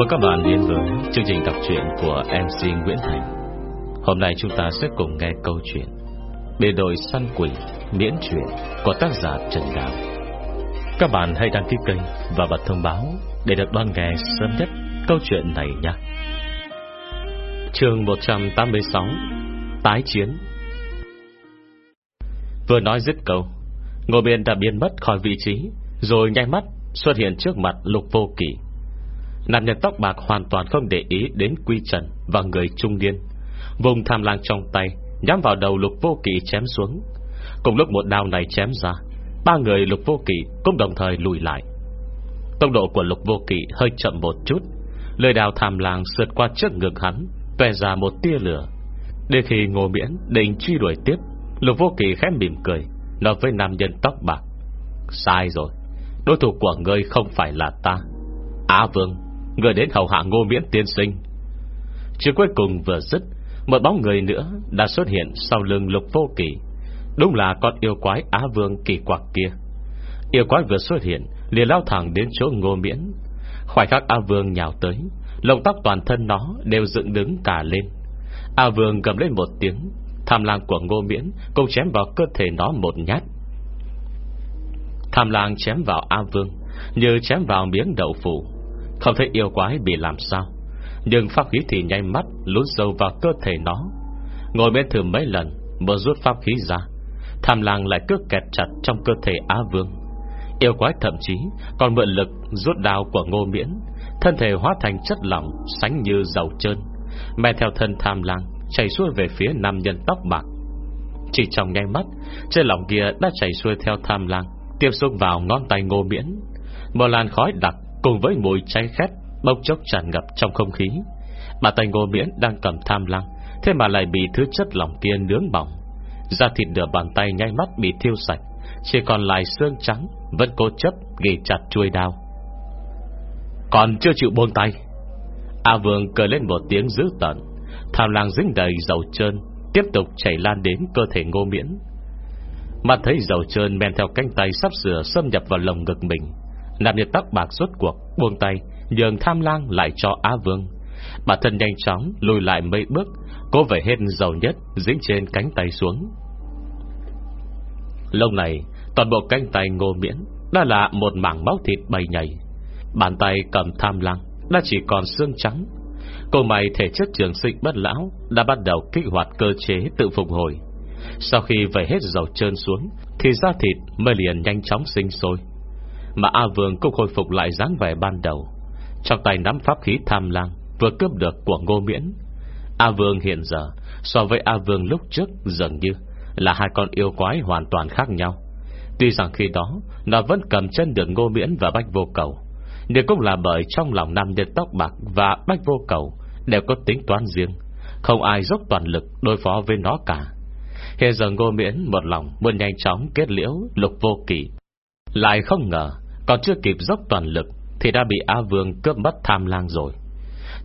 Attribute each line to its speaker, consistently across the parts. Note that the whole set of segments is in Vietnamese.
Speaker 1: Mừng các bạn đến với chương trình đọc truyện của MC Nguyễn Thành Hôm nay chúng ta sẽ cùng nghe câu chuyện Bề đội săn quỷ miễn truyện của tác giả Trần Đào. Các bạn hãy đăng ký kênh và bật thông báo Để được đón nghe sớm nhất câu chuyện này nhé. Chương 186 Tái chiến. Vừa nói dứt câu, Ngô Biên đã biến mất khỏi vị trí, Rồi nhanh mắt xuất hiện trước mặt lục vô kỷ Nạn nhân tóc bạc hoàn toàn không để ý Đến quy trần và người trung niên. Vùng tham lang trong tay, Nhắm vào đầu lục vô kỵ chém xuống. Cùng lúc một đao này chém ra, Ba người lục vô kỵ cũng đồng thời lùi lại. Tốc độ của lục vô kỵ hơi chậm một chút. Lời đào tham lang sượt qua trước ngực hắn Tòe ra một tia lửa. Đến khi ngô miễn định truy đuổi tiếp, Lục vô kỳ khẽ mỉm cười, Nói với nam nhân tóc bạc. Sai rồi, Đối thủ của ngươi không phải là ta. Á vương Người đến hầu hạ ngô miễn tiên sinh. Chuyện cuối cùng vừa dứt, Một bóng người nữa đã xuất hiện Sau lưng lục vô kỳ Đúng là con yêu quái Á vương kỳ quặc kia. Yêu quái vừa xuất hiện, liền lao thẳng đến chỗ ngô miễn. Khoảnh khắc A Vương nhào tới Lông tóc toàn thân nó đều dựng đứng cả lên. A Vương gầm lên một tiếng, Tham lang của ngô miễn Cũng chém vào cơ thể nó một nhát. Tham lang chém vào A Vương, Như chém vào miếng đậu phủ không thấy yêu quái bị làm sao. Nhưng pháp khí thì nhanh mắt Lún sâu vào cơ thể nó. Ngồi bên thử mấy lần, Mới rút pháp khí ra. Tham lang lại cứ kẹt chặt trong cơ thể Á Vương. Yêu quái thậm chí Còn mượn lực rút đào của ngô miễn, Thân thể hóa thành chất lỏng, Sánh như dầu trơn Mẹ theo thân tham lang Chảy xuôi về phía nam nhân tóc bạc. Chỉ trong ngay mắt Trên lỏng kia đã chảy xuôi theo tham lang Tiếp xúc vào ngón tay ngô miễn. Một làn khói đặc cùng với mùi cháy khét, Bốc chốc tràn ngập trong không khí. Bà tay ngô miễn đang cầm tham lang Thế mà lại bị thứ chất lỏng kia nướng bỏng. Da thịt nửa bàn tay nháy mắt bị thiêu sạch, Chỉ còn lại xương trắng Vẫn cố chấp ghi chặt chuôi đao. Còn chưa chịu buông tay. A Vương cười lên một tiếng dữ tận Tham lang dính đầy dầu trơn, Tiếp tục chảy lan đến cơ thể ngô miễn. Mặt thấy dầu trơn men theo cánh tay sắp sửa xâm nhập vào lồng ngực mình Nam nhiệt tóc bạc suốt cuộc, Buông tay, Nhường tham lang lại cho Á Vương. Bản thân nhanh chóng lùi lại mấy bước, Cố về hết dầu nhất, Dính trên cánh tay xuống. Lâu này, Toàn bộ cánh tay ngô miễn Đã là một mảng máu thịt bầy nhầy Bàn tay cầm tham lang Đã chỉ còn xương trắng. Cô mày thể chất trường sinh bất lão Đã bắt đầu kích hoạt cơ chế tự phục hồi. Sau khi vẩy hết dầu trơn xuống, Thì da thịt mới liền nhanh chóng sinh sôi. Mà A Vương cũng khôi phục lại dáng vẻ ban đầu. Trong tay nắm pháp khí tham lang Vừa cướp được của ngô miễn, A Vương hiện giờ, So với A Vương lúc trước, dường như Là hai con yêu quái hoàn toàn khác nhau. Tuy rằng khi đó, Nó vẫn cầm chân được ngô miễn và bách vô cầu, Nhưng cũng là bởi trong lòng nam nhân tóc bạc Và bách vô cầu Đều có tính toán riêng, Không ai dốc toàn lực đối phó với nó cả. Hiện giờ ngô miễn một lòng Muốn nhanh chóng kết liễu lục vô kỷ Lại không ngờ còn chưa kịp dốc toàn lực Thì đã bị Á Vương cướp mất tham lang rồi.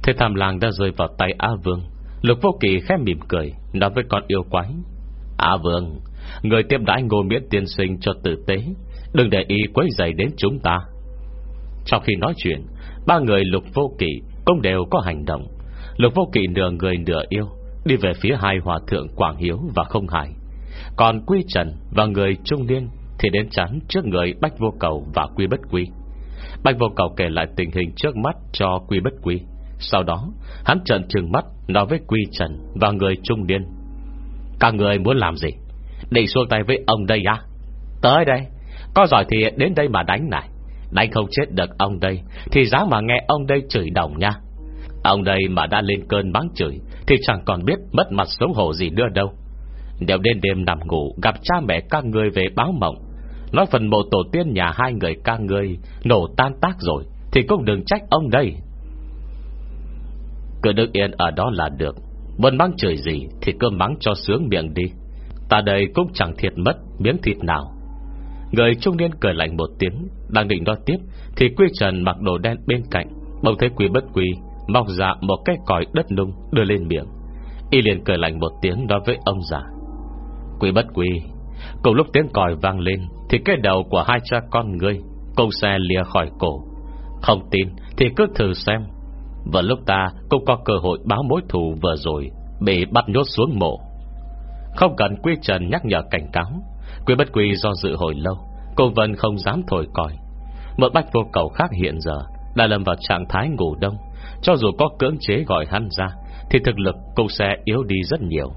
Speaker 1: Thế tham lang đã rơi vào tay Á Vương. Lục vô kỳ khẽ mỉm cười, Nói với con yêu quái Á Vương, Người tiếp đãi ngô miễn tiên sinh cho tử tế, Đừng để ý quấy dày đến chúng ta. Trong khi nói chuyện, Ba người lục vô kỳ cũng đều có hành động. Lục vô kỳ nửa người nửa yêu, Đi về phía hai hòa thượng Quảng Hiếu và Không Hải Còn Quy Trần và người trung niên thì đến chắn trước người Bách Vô Cầu và Quy Bất Quy. Bách Vô Cầu kể lại tình hình trước mắt cho Quy Bất Quy. Sau đó, Hắn trần trừng mắt nói với Quy Trần Và người trung niên, Các người muốn làm gì? Định xuống tay với ông đây à? Tới đây, Có giỏi thì đến đây mà đánh này. Đánh không chết được ông đây, Thì dám mà nghe ông đây chửi đồng nha. Ông đây mà đã lên cơn bắn chửi, Thì chẳng còn biết mất mặt xấu hổ gì nữa đâu. Nếu đêm đêm nằm ngủ Gặp cha mẹ các người về báo mộng Nói phần mộ tổ tiên nhà hai người ca ngươi Nổ tan tác rồi, Thì cũng đừng trách ông đây. Cứ đứng yên ở đó là được, Muốn mắng chửi gì Thì cứ mắng cho sướng miệng đi. Ta đây cũng chẳng thiệt mất miếng thịt nào. Người trung niên cười lạnh một tiếng, Đang định nói tiếp, Thì quy trần mặc đồ đen bên cạnh, Bỗng thấy quy bất quy Mọc ra một cái còi đất nung đưa lên miệng. Y liền cười lạnh một tiếng nói với ông già. Quy bất quy, Cùng lúc tiếng còi vang lên thì cái đầu của hai cha con ngươi Cũng xe lìa khỏi cổ. Không tin thì cứ thử xem. Và lúc ta cũng có cơ hội báo mối thù vừa rồi, Bị bắt nhốt xuống mộ. Không cần Quy Trần nhắc nhở cảnh cáo. Quy bất quy do dự hồi lâu, Cô Vân không dám thổi còi. Một bách vô cầu khác hiện giờ Đã lâm vào trạng thái ngủ đông. Cho dù có cưỡng chế gọi hắn ra, Thì thực lực cũng sẽ yếu đi rất nhiều.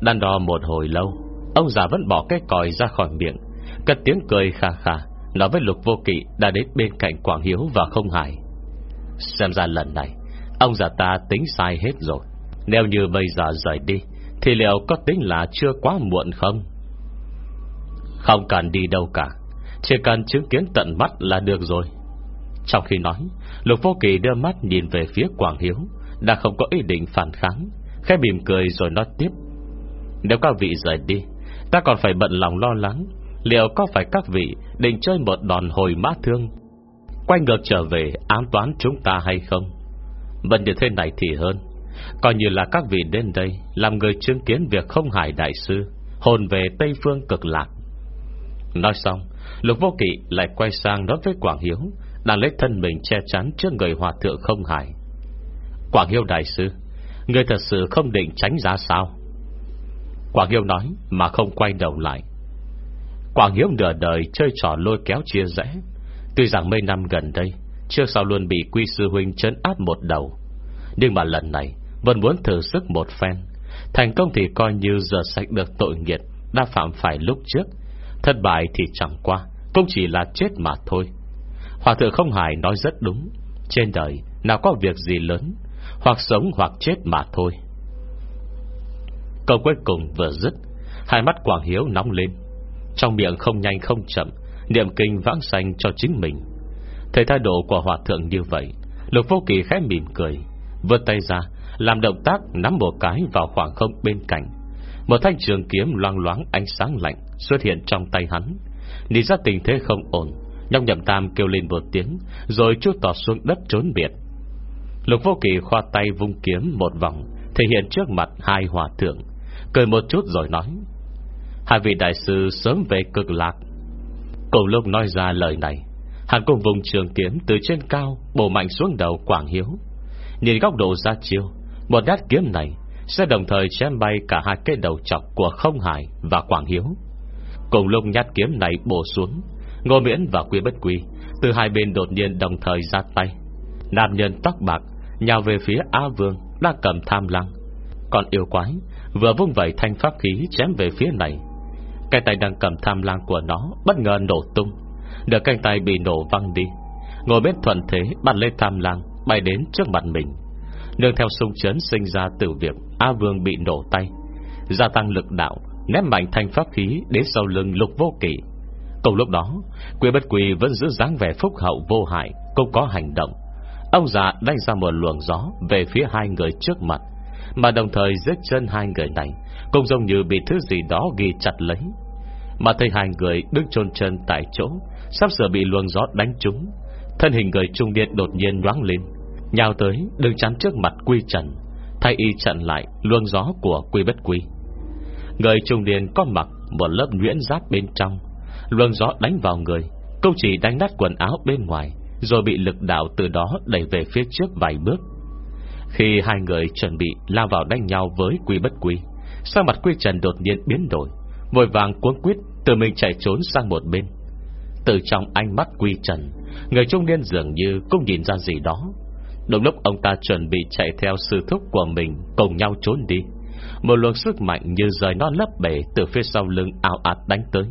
Speaker 1: Đàn đo một hồi lâu, Ông già vẫn bỏ cái còi ra khỏi miệng. Cất tiếng cười khà khà Nói với lục vô kỵ đã đến bên cạnh Quảng Hiếu và không hài. Xem ra lần này, Ông già ta tính sai hết rồi. Nếu như bây giờ rời đi, Thì liệu có tính là chưa quá muộn không? Không cần đi đâu cả, Chỉ cần chứng kiến tận mắt là được rồi. Trong khi nói, Lục vô kỳ đưa mắt nhìn về phía Quảng Hiếu, Đã không có ý định phản kháng, Khẽ mỉm cười rồi nói tiếp. Nếu các vị rời đi, Ta còn phải bận lòng lo lắng Liệu có phải các vị định chơi một đòn hồi mã thương, Quay ngược trở về ám toán chúng ta hay không? Vẫn như thế này thì hơn. Coi như là các vị đến đây Làm người chứng kiến việc không hại đại sư, Hồn về Tây Phương cực lạc. Nói xong, Lục vô kỵ lại quay sang nói với Quảng Hiếu, Đang lấy thân mình che chắn trước người hòa thượng không hại Quảng Hiếu đại sư, Người thật sự không định tránh ra sao? Quảng Hiếu nói Mà không quay đầu lại. Quảng Hiếu nửa đời chơi trò lôi kéo chia rẽ. Tuy rằng mấy năm gần đây Trước sau luôn bị quy sư huynh trấn áp một đầu. Nhưng mà lần này, Vẫn muốn thử sức một phen. Thành công thì coi như giờ sạch được tội nghiệt, Đã phạm phải lúc trước. Thất bại thì chẳng qua, Cũng chỉ là chết mà thôi. Hòa thượng không hài nói rất đúng. Trên đời, nào có việc gì lớn, Hoặc sống hoặc chết mà thôi. Câu cuối cùng vừa dứt, Hai mắt Quảng Hiếu nóng lên. Trong miệng không nhanh không chậm, Niệm kinh vãng sanh cho chính mình. Thấy thái độ của hòa thượng như vậy, Lục vô kỳ khẽ mỉm cười, vươn tay ra, Làm động tác nắm một cái vào khoảng không bên cạnh. Một thanh trường kiếm loang loáng ánh sáng lạnh Xuất hiện trong tay hắn. Nhìn ra tình thế không ổn Nhong nhậm tam kêu lên một tiếng, Rồi chút tỏ xuống đất trốn biệt. Lục vô kỳ khoa tay vung kiếm một vòng, Thể hiện trước mặt hai hòa thượng, Cười một chút rồi nói Hai vị đại sư sớm về cực lạc Cùng lúc nói ra lời này Hắn cùng vùng trường kiếm từ trên cao Bổ mạnh xuống đầu Quảng Hiếu Nhìn góc độ ra chiêu Một nhát kiếm này sẽ đồng thời chém bay cả hai cái đầu chọc của Không Hải và Quảng Hiếu. Cùng lúc nhát kiếm này bổ xuống, Ngô Miễn và Quy Bất Quy từ hai bên đột nhiên đồng thời ra tay. Nam nhân tóc bạc nhào về phía A Vương đang cầm tham lăng. Còn yêu quái vừa vung vẩy thanh pháp khí chém về phía này. Cái tay đang cầm tham lang của nó bất ngờ nổ tung. Được cánh tay bị nổ văng đi. Ngồi bên thuận thế bắt lên tham lang bay đến trước mặt mình. Nương theo sung chấn sinh ra từ việc A Vương bị nổ tay Gia tăng lực đạo, Ném mạnh thanh pháp khí đến sau lưng lục vô kỵ Cùng lúc đó Quỷ bất quỷ vẫn giữ dáng vẻ phúc hậu vô hại, Cũng có hành động Ông già đánh ra một luồng gió Về phía hai người trước mặt, Mà đồng thời giết chân hai người này cũng giống như bị thứ gì đó ghi chặt lấy. Mà thấy hai người đứng chôn chân tại chỗ, Sắp sửa bị luồng gió đánh trúng, Thân hình người trung niên đột nhiên nhoáng lên, Nhào tới đứng chắn trước mặt quy trần, Thay y chặn lại luồng gió của quy bất quy. Người trung niên có mặc Một lớp nhuyễn giáp bên trong, Luồng gió đánh vào người Công chỉ đánh nát quần áo bên ngoài, Rồi bị lực đạo từ đó đẩy về phía trước vài bước. Khi hai người chuẩn bị lao vào đánh nhau với quy bất quy Sao mặt quy trần đột nhiên biến đổi, Vội vàng cuốn quyết Từ mình chạy trốn sang một bên. Từ trong ánh mắt quy trần, Người trung niên dường như cũng nhìn ra gì đó. Đúng lúc ông ta chuẩn bị chạy theo sư thúc của mình Cùng nhau trốn đi, Một luồng sức mạnh như rời non lấp bể Từ phía sau lưng ao ạt đánh tới.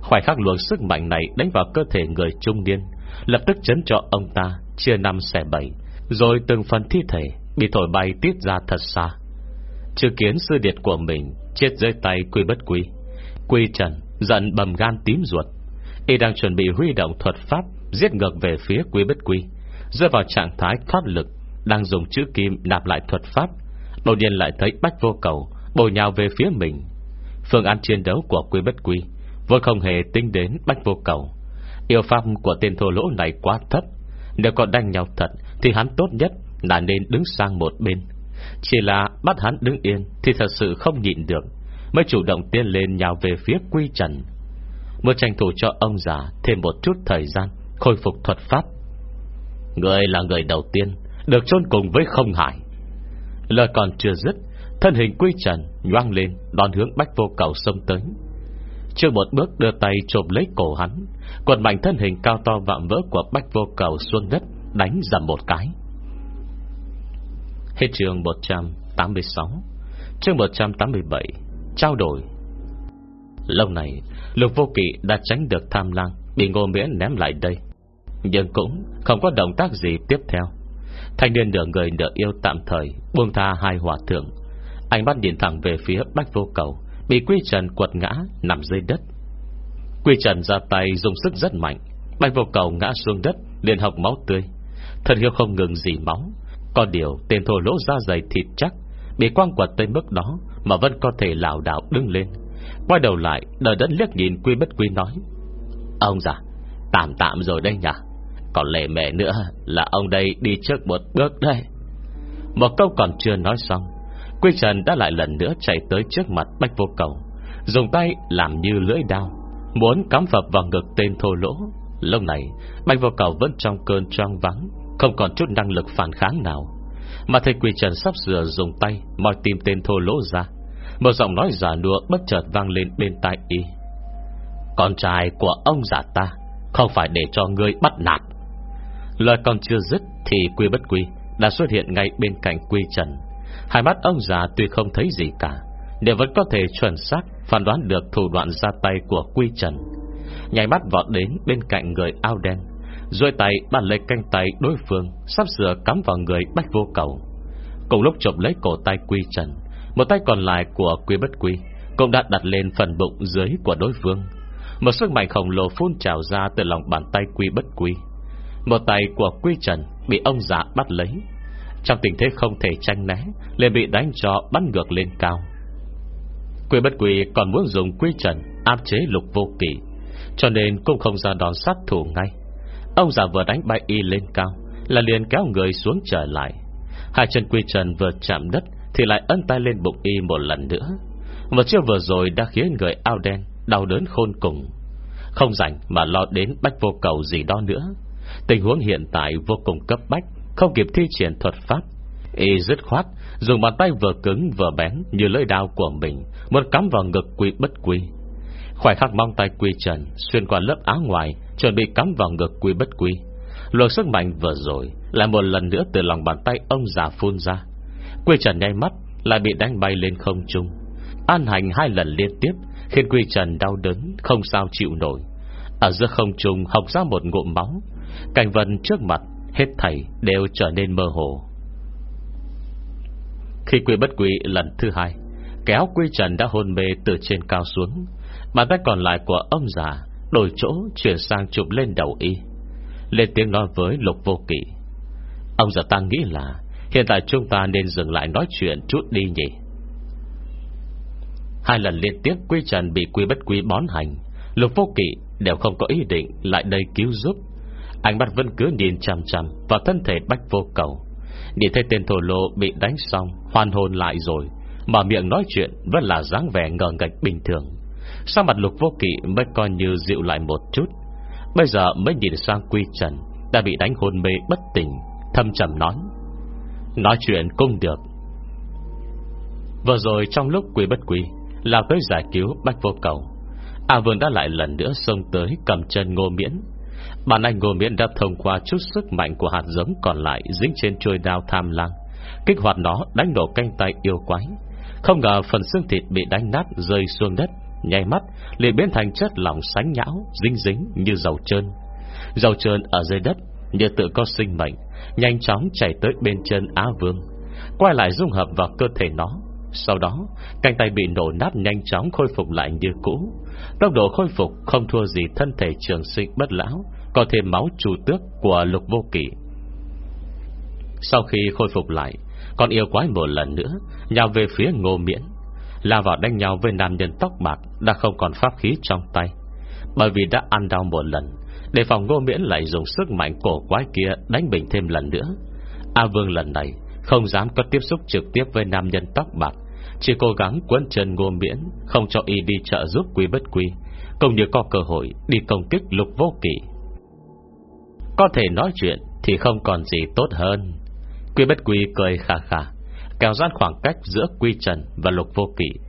Speaker 1: Khoảnh khắc luồng sức mạnh này Đánh vào cơ thể người trung niên, Lập tức chấn cho ông ta, Chia năm xẻ bảy, Rồi từng phần thi thể Bị thổi bay tiết ra thật xa. Chứng kiến sư điệt của mình Chết dưới tay quy bất quy. Quy trần giận bầm gan tím ruột. Y đang chuẩn bị huy động thuật pháp Giết ngược về phía quy bất quy. Rơi vào trạng thái thoát lực, Đang dùng chữ kim nạp lại thuật pháp, Đột nhiên lại thấy bách vô cầu Bồi nhào về phía mình. Phương án chiến đấu của quy bất quy Vốn không hề tính đến bách vô cầu. Yêu pháp của tên thô lỗ này quá thấp. Nếu còn đánh nhau thật Thì hắn tốt nhất là nên đứng sang một bên. Chỉ là bắt hắn đứng yên Thì thật sự không nhịn được, Mới chủ động tiến lên nhào về phía quy trần. Một tranh thủ cho ông già Thêm một chút thời gian, Khôi phục thuật pháp. Người là người đầu tiên Được chôn cùng với không hải Lời còn chưa dứt, Thân hình quy trần nhoang lên, Đón hướng bách vô cầu sông tới. Chưa một bước đưa tay trộm lấy cổ hắn Quần mạnh thân hình cao to vạm vỡ Của bách vô cầu xuống đất, Đánh dầm một cái. Hết trường 186 Chương 187 Trao đổi. Lâu này Lục vô kỵ đã tránh được tham lang Bị ngô miễn ném lại đây, Nhưng cũng không có động tác gì tiếp theo. Thanh niên nửa người nửa yêu tạm thời Buông tha hai hòa thượng. Anh bắt nhìn thẳng về phía bách vô cầu, Bị quy trần quật ngã nằm dưới đất. Quy trần ra tay dùng sức rất mạnh. Bách vô cầu ngã xuống đất, liền học máu tươi. Thần hiếu không ngừng gì máu có điều tên thô lỗ da dày thịt chắc, Bị quang quật tới mức đó Mà vẫn có thể lảo đảo đứng lên. Quay đầu lại Đời đất liếc nhìn quy bất quy nói, Ông già, Tạm tạm rồi đây nhỉ. Còn lệ mẹ nữa là ông đây đi trước một bước đây. Một câu còn chưa nói xong, Quy Trần đã lại lần nữa chạy tới trước mặt Bách Vô Cầu, Dùng tay làm như lưỡi đao, Muốn cắm phập vào ngực tên thô lỗ. Lúc này, Bách Vô Cầu vẫn trong cơn choang vắng không còn chút năng lực phản kháng nào. Mà thầy Quy Trần sắp sửa dùng tay, moi tìm tên thô lỗ ra. Một giọng nói giả nua, bất chợt vang lên bên tai y. Con trai của ông giả ta, Không phải để cho ngươi bắt nạt. Lời còn chưa dứt Thì quy bất quy đã xuất hiện ngay bên cạnh quy trần. Hai mắt ông già tuy không thấy gì cả đều vẫn có thể chuẩn xác Phán đoán được thủ đoạn ra tay của quy trần. Nhảy mắt vọt đến bên cạnh người ao đen rồi tay bắt lấy canh tay đối phương, Sắp sửa cắm vào người bách vô cầu. Cùng lúc chụp lấy cổ tay quy trần, Một tay còn lại của quy bất quy Cũng đã đặt lên phần bụng dưới của đối phương. Một sức mạnh khổng lồ phun trào ra Từ lòng bàn tay quy bất quy. Một tay của quy trần Bị ông già bắt lấy. Trong tình thế không thể tranh né, liền bị đánh cho bắn ngược lên cao. Quy bất quy còn muốn dùng quy trần Áp chế lục vô kỷ Cho nên cũng không ra đòn sát thủ ngay. Ông già vừa đánh bay y lên cao, Là liền kéo người xuống trở lại. Hai chân quy trần vừa chạm đất, Thì lại ân tay lên bụng y một lần nữa. Một chiêu vừa rồi đã khiến người ao đen Đau đớn khôn cùng. Không rảnh mà lo đến bách vô cầu gì đó nữa. Tình huống hiện tại vô cùng cấp bách, Không kịp thi triển thuật pháp. Y dứt khoát, Dùng bàn tay vừa cứng vừa bén Như lưỡi đao của mình, Muốn cắm vào ngực quy bất quy. Khoảnh khắc mong tay quy trần, Xuyên qua lớp áo ngoài Chuẩn bị cắm vào ngực quy bất quy. Luồng sức mạnh vừa rồi Lại một lần nữa từ lòng bàn tay ông già phun ra. Quy trần nháy mắt Lại bị đánh bay lên không trung. An hành hai lần liên tiếp Khiến quy trần đau đớn, Không sao chịu nổi. Ở giữa không trung học ra một ngụm máu. Cảnh vần trước mặt, Hết thảy đều trở nên mơ hồ. Khi quy bất quy lần thứ hai, Kéo quy trần đã hôn mê từ trên cao xuống, Bàn tay còn lại của ông già Đổi chỗ, chuyển sang chụp lên đầu y. Lên tiếng nói với lục vô kỵ. Ông già ta nghĩ là, Hiện tại chúng ta nên dừng lại nói chuyện chút đi nhỉ? Hai lần liên tiếp quy trần bị quy bất quy bón hành, Lục vô kỵ đều không có ý định Lại đây cứu giúp. Anh bắt vẫn cứ nhìn chằm chằm Vào thân thể bách vô cầu. Nhìn thấy tên thổ lộ bị đánh xong, Hoàn hồn lại rồi, Mà miệng nói chuyện vẫn là dáng vẻ ngờ ngạch bình thường. Sao mặt lục vô kỵ mới coi như dịu lại một chút? Bây giờ mới nhìn sang quy trần, Đã bị đánh hôn mê bất tỉnh, Thâm trầm nói. Nói chuyện cũng được. Vừa rồi trong lúc quy bất quy Là với giải cứu bách vô cầu, A Vương đã lại lần nữa xông tới Cầm chân ngô miễn. Bản anh ngô miễn đã thông qua chút sức mạnh Của hạt giống còn lại dính trên trôi đao tham lang Kích hoạt nó đánh nổ canh tay yêu quái. Không ngờ phần xương thịt bị đánh nát Rơi xuống đất. Nhảy mắt, liền biến thành chất lỏng sánh nhão, Dính dính như dầu trơn. Dầu trơn ở dưới đất, Như tự có sinh mệnh, Nhanh chóng chảy tới bên chân Á Vương, Quay lại dung hợp vào cơ thể nó. Sau đó, Cánh tay bị nổ nát nhanh chóng khôi phục lại như cũ. Tốc độ khôi phục không thua gì thân thể trường sinh bất lão, Có thêm máu chủ tước của lục vô kỷ Sau khi khôi phục lại Còn yêu quái một lần nữa, Nhào về phía ngô miễn lao vào đánh nhau với nam nhân tóc bạc Đã không còn pháp khí trong tay. Bởi vì đã ăn đau một lần, Để phòng ngô miễn lại dùng sức mạnh cổ quái kia Đánh bình thêm lần nữa. A Vương lần này không dám có tiếp xúc trực tiếp với nam nhân tóc bạc, Chỉ cố gắng quấn chân ngô miễn, Không cho y đi trợ giúp quý bất quý Cũng như có cơ hội đi công kích lục vô kỷ Có thể nói chuyện Thì không còn gì tốt hơn. Quy bất quy cười khà khà Kéo gian khoảng cách giữa Quy Trần và Lục Vô Kỵ,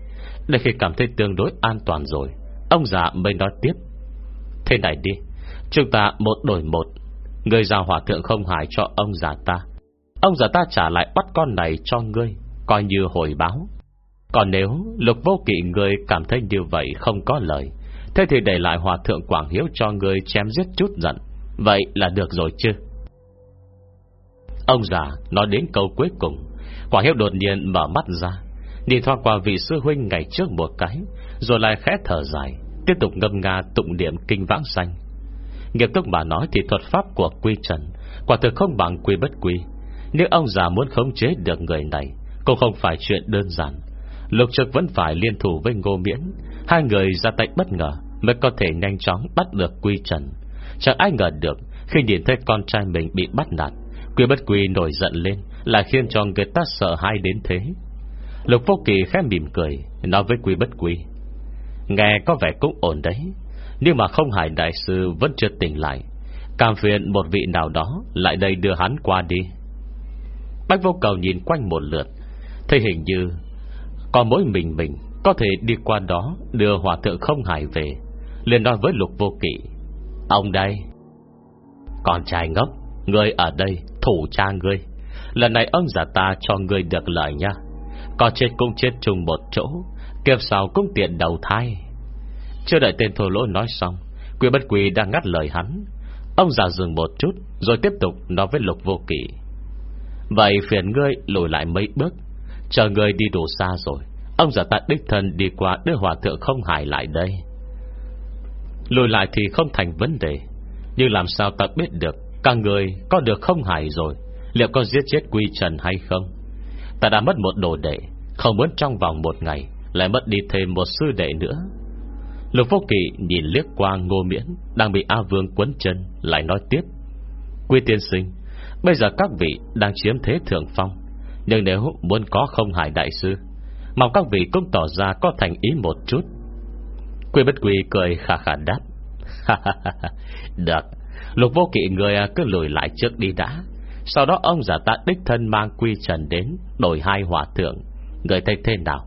Speaker 1: Để khi cảm thấy tương đối an toàn rồi, Ông già mới nói tiếp. Thế này đi, Chúng ta một đổi một, Người giao hòa thượng không hài cho ông già ta. Ông già ta trả lại bắt con này cho ngươi, Coi như hồi báo. Còn nếu lục vô kỵ người cảm thấy như vậy không có lời, Thế thì để lại hòa thượng Quảng Hiếu cho ngươi chém giết chút giận. Vậy là được rồi chứ? Ông già nói đến câu cuối cùng. Quả Hiếu đột nhiên mở mắt ra. Nhìn thoa qua vị sư huynh ngày trước một cái, Rồi lại khẽ thở dài, Tiếp tục ngâm nga tụng điểm kinh vãng xanh Nghiệp túc mà nói thì thuật pháp của quy trần Quả thực không bằng quy bất quy. Nếu ông già muốn khống chế được người này, Cũng không phải chuyện đơn giản. Lục trực vẫn phải liên thủ với ngô miễn. Hai người ra tay bất ngờ Mới có thể nhanh chóng bắt được quy trần. Chẳng ai ngờ được Khi nhìn thấy con trai mình bị bắt nạt, Quy bất quy nổi giận lên. Là khiến cho người ta sợ hãi đến thế. Lục vô kỳ khẽ mỉm cười, Nói với quy bất quy, Nghe có vẻ cũng ổn đấy, Nhưng mà không hải đại sư vẫn chưa tỉnh lại. Cảm phiền một vị nào đó, Lại đây đưa hắn qua đi. Bách vô cầu nhìn quanh một lượt, Thấy hình như Có mỗi mình mình Có thể đi qua đó Đưa hòa thượng không hải về, liền nói với lục vô kỵ, Ông đây, Con trai ngốc, Ngươi ở đây, thủ cha ngươi. Lần này ông giả ta cho ngươi được lợi nha Có chết cũng chết chung một chỗ, Kiếp sau cũng tiện đầu thai. Chưa đợi tên thô lỗ nói xong, Quỷ bất quỷ đang ngắt lời hắn. Ông già dừng một chút, Rồi tiếp tục nói với lục vô kỷ. Vậy phiền ngươi lùi lại mấy bước, Chờ ngươi đi đủ xa rồi. Ông già ta đích thân đi qua Đưa hòa thượng không hài lại đây. Lùi lại thì không thành vấn đề. Nhưng làm sao ta biết được, Các người có được không hài rồi? Liệu có giết chết quy trần hay không? Ta đã mất một đồ đệ, Không muốn trong vòng một ngày Lại mất đi thêm một sư đệ nữa. Lục Vô Kỳ nhìn liếc qua ngô miễn Đang bị A Vương quấn chân, Lại nói tiếp. Quy tiên sinh, Bây giờ các vị đang chiếm thế thượng phong, Nhưng nếu muốn có không hại đại sư, Mong các vị cũng tỏ ra có thành ý một chút. Quy bất quy cười khà khà đáp. Được, Lục vô kỵ người cứ lùi lại trước đi đã. Sau đó ông giả ta đích thân mang quy trần đến Đổi hai hỏa thượng. Người thấy thế nào?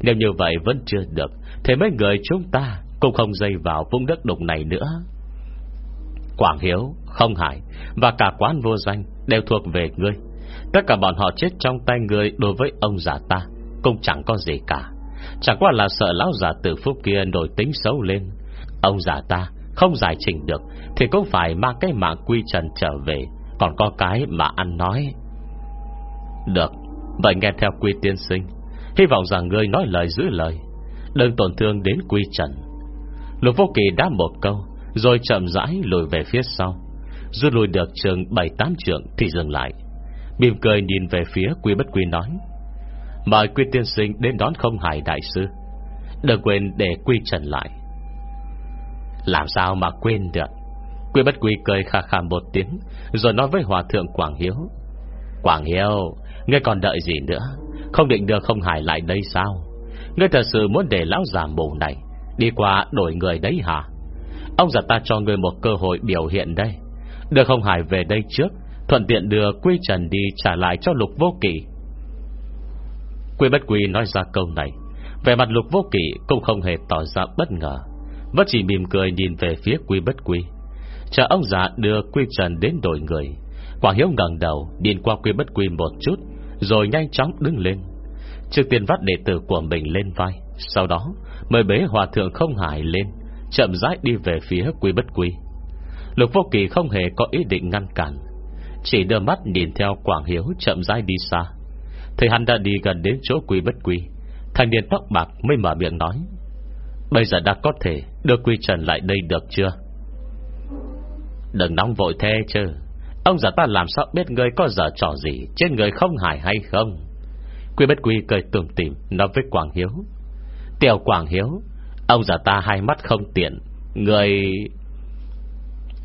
Speaker 1: Nếu như vậy vẫn chưa được Thế mấy người chúng ta Cũng không dây vào vùng đất đục này nữa. Quảng Hiếu, Không Hải Và cả quán vô danh Đều thuộc về ngươi. Tất cả bọn họ chết trong tay ngươi Đối với ông giả ta Cũng chẳng có gì cả. Chẳng qua là sợ lão giả tử phúc kia Nổi tính xấu lên. Ông giả ta không giải trình được Thì cũng phải mang cái mạng quy trần trở về. Còn có cái mà ăn nói. Được, Vậy nghe theo quy tiên sinh. Hy vọng rằng ngươi nói lời giữ lời. Đừng tổn thương đến quy trần. Lục vô kỳ đáp một câu, Rồi chậm rãi lùi về phía sau. Rút lùi được trường 7-8 trượng Thì dừng lại. Mỉm cười nhìn về phía quy bất quy nói, Mời quy tiên sinh đến đón không hải đại sư. Đừng quên để quy trần lại. Làm sao mà quên được? Quy bất quy cười khà khà một tiếng, Rồi nói với hòa thượng Quảng Hiếu. Quảng Hiếu, Ngươi còn đợi gì nữa? Không định đưa không hải lại đây sao? Ngươi thật sự muốn để lão già mù này Đi qua đổi người đấy hả? Ông già ta cho ngươi một cơ hội biểu hiện đây. Đưa không hải về đây trước, Thuận tiện đưa Quy Trần đi trả lại cho lục vô kỷ Quy bất quy nói ra câu này Về mặt lục vô kỷ Cũng không hề tỏ ra bất ngờ, Vẫn chỉ mỉm cười nhìn về phía quy bất quy Chờ ông già đưa quy trần đến đổi người. Quảng Hiếu ngẩng đầu điền qua quy bất quy một chút, Rồi nhanh chóng đứng lên. Trước tiên vắt đệ tử của mình lên vai, Sau đó mời bế hòa thượng không hải lên, Chậm rãi đi về phía quy bất quy. Lục vô kỳ không hề có ý định ngăn cản, Chỉ đưa mắt nhìn theo Quảng Hiếu chậm rãi đi xa. Thầy hắn đã đi gần đến chỗ quy bất quy Thành niên tóc bạc mới mở miệng nói, Bây giờ đã có thể Đưa quy trần lại đây được chưa? Đừng nóng vội thế chứ. Ông già ta làm sao biết người có giờ trò gì? Trên người không hài hay không? Quy bất quy cười tùm tìm Nói với Quảng Hiếu. Tiểu Quảng Hiếu, Ông già ta hai mắt không tiện. Người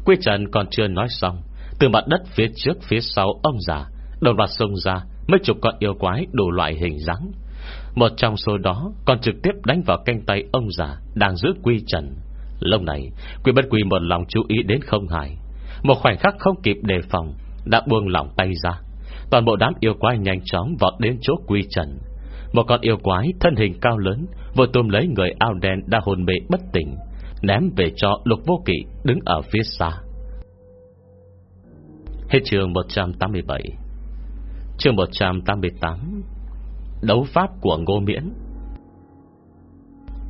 Speaker 1: Quy Trần còn chưa nói xong, Từ mặt đất phía trước phía sau ông già Đồng loạt xông ra, Mấy chục con yêu quái đủ loại hình dáng. Một trong số đó còn trực tiếp đánh vào canh tay ông già Đang giữ Quy Trần. Lúc này Quy bất quy một lòng chú ý đến không hài. Một khoảnh khắc không kịp đề phòng, Đã buông lỏng tay ra. Toàn bộ đám yêu quái nhanh chóng vọt đến chỗ quy trần. Một con yêu quái thân hình cao lớn, Vừa tôm lấy người ao đen đã hồn mê bất tỉnh, Ném về cho lục vô kỵ Đứng ở phía xa. Hết trường 187 Chương 188 Đấu pháp của Ngô Miễn.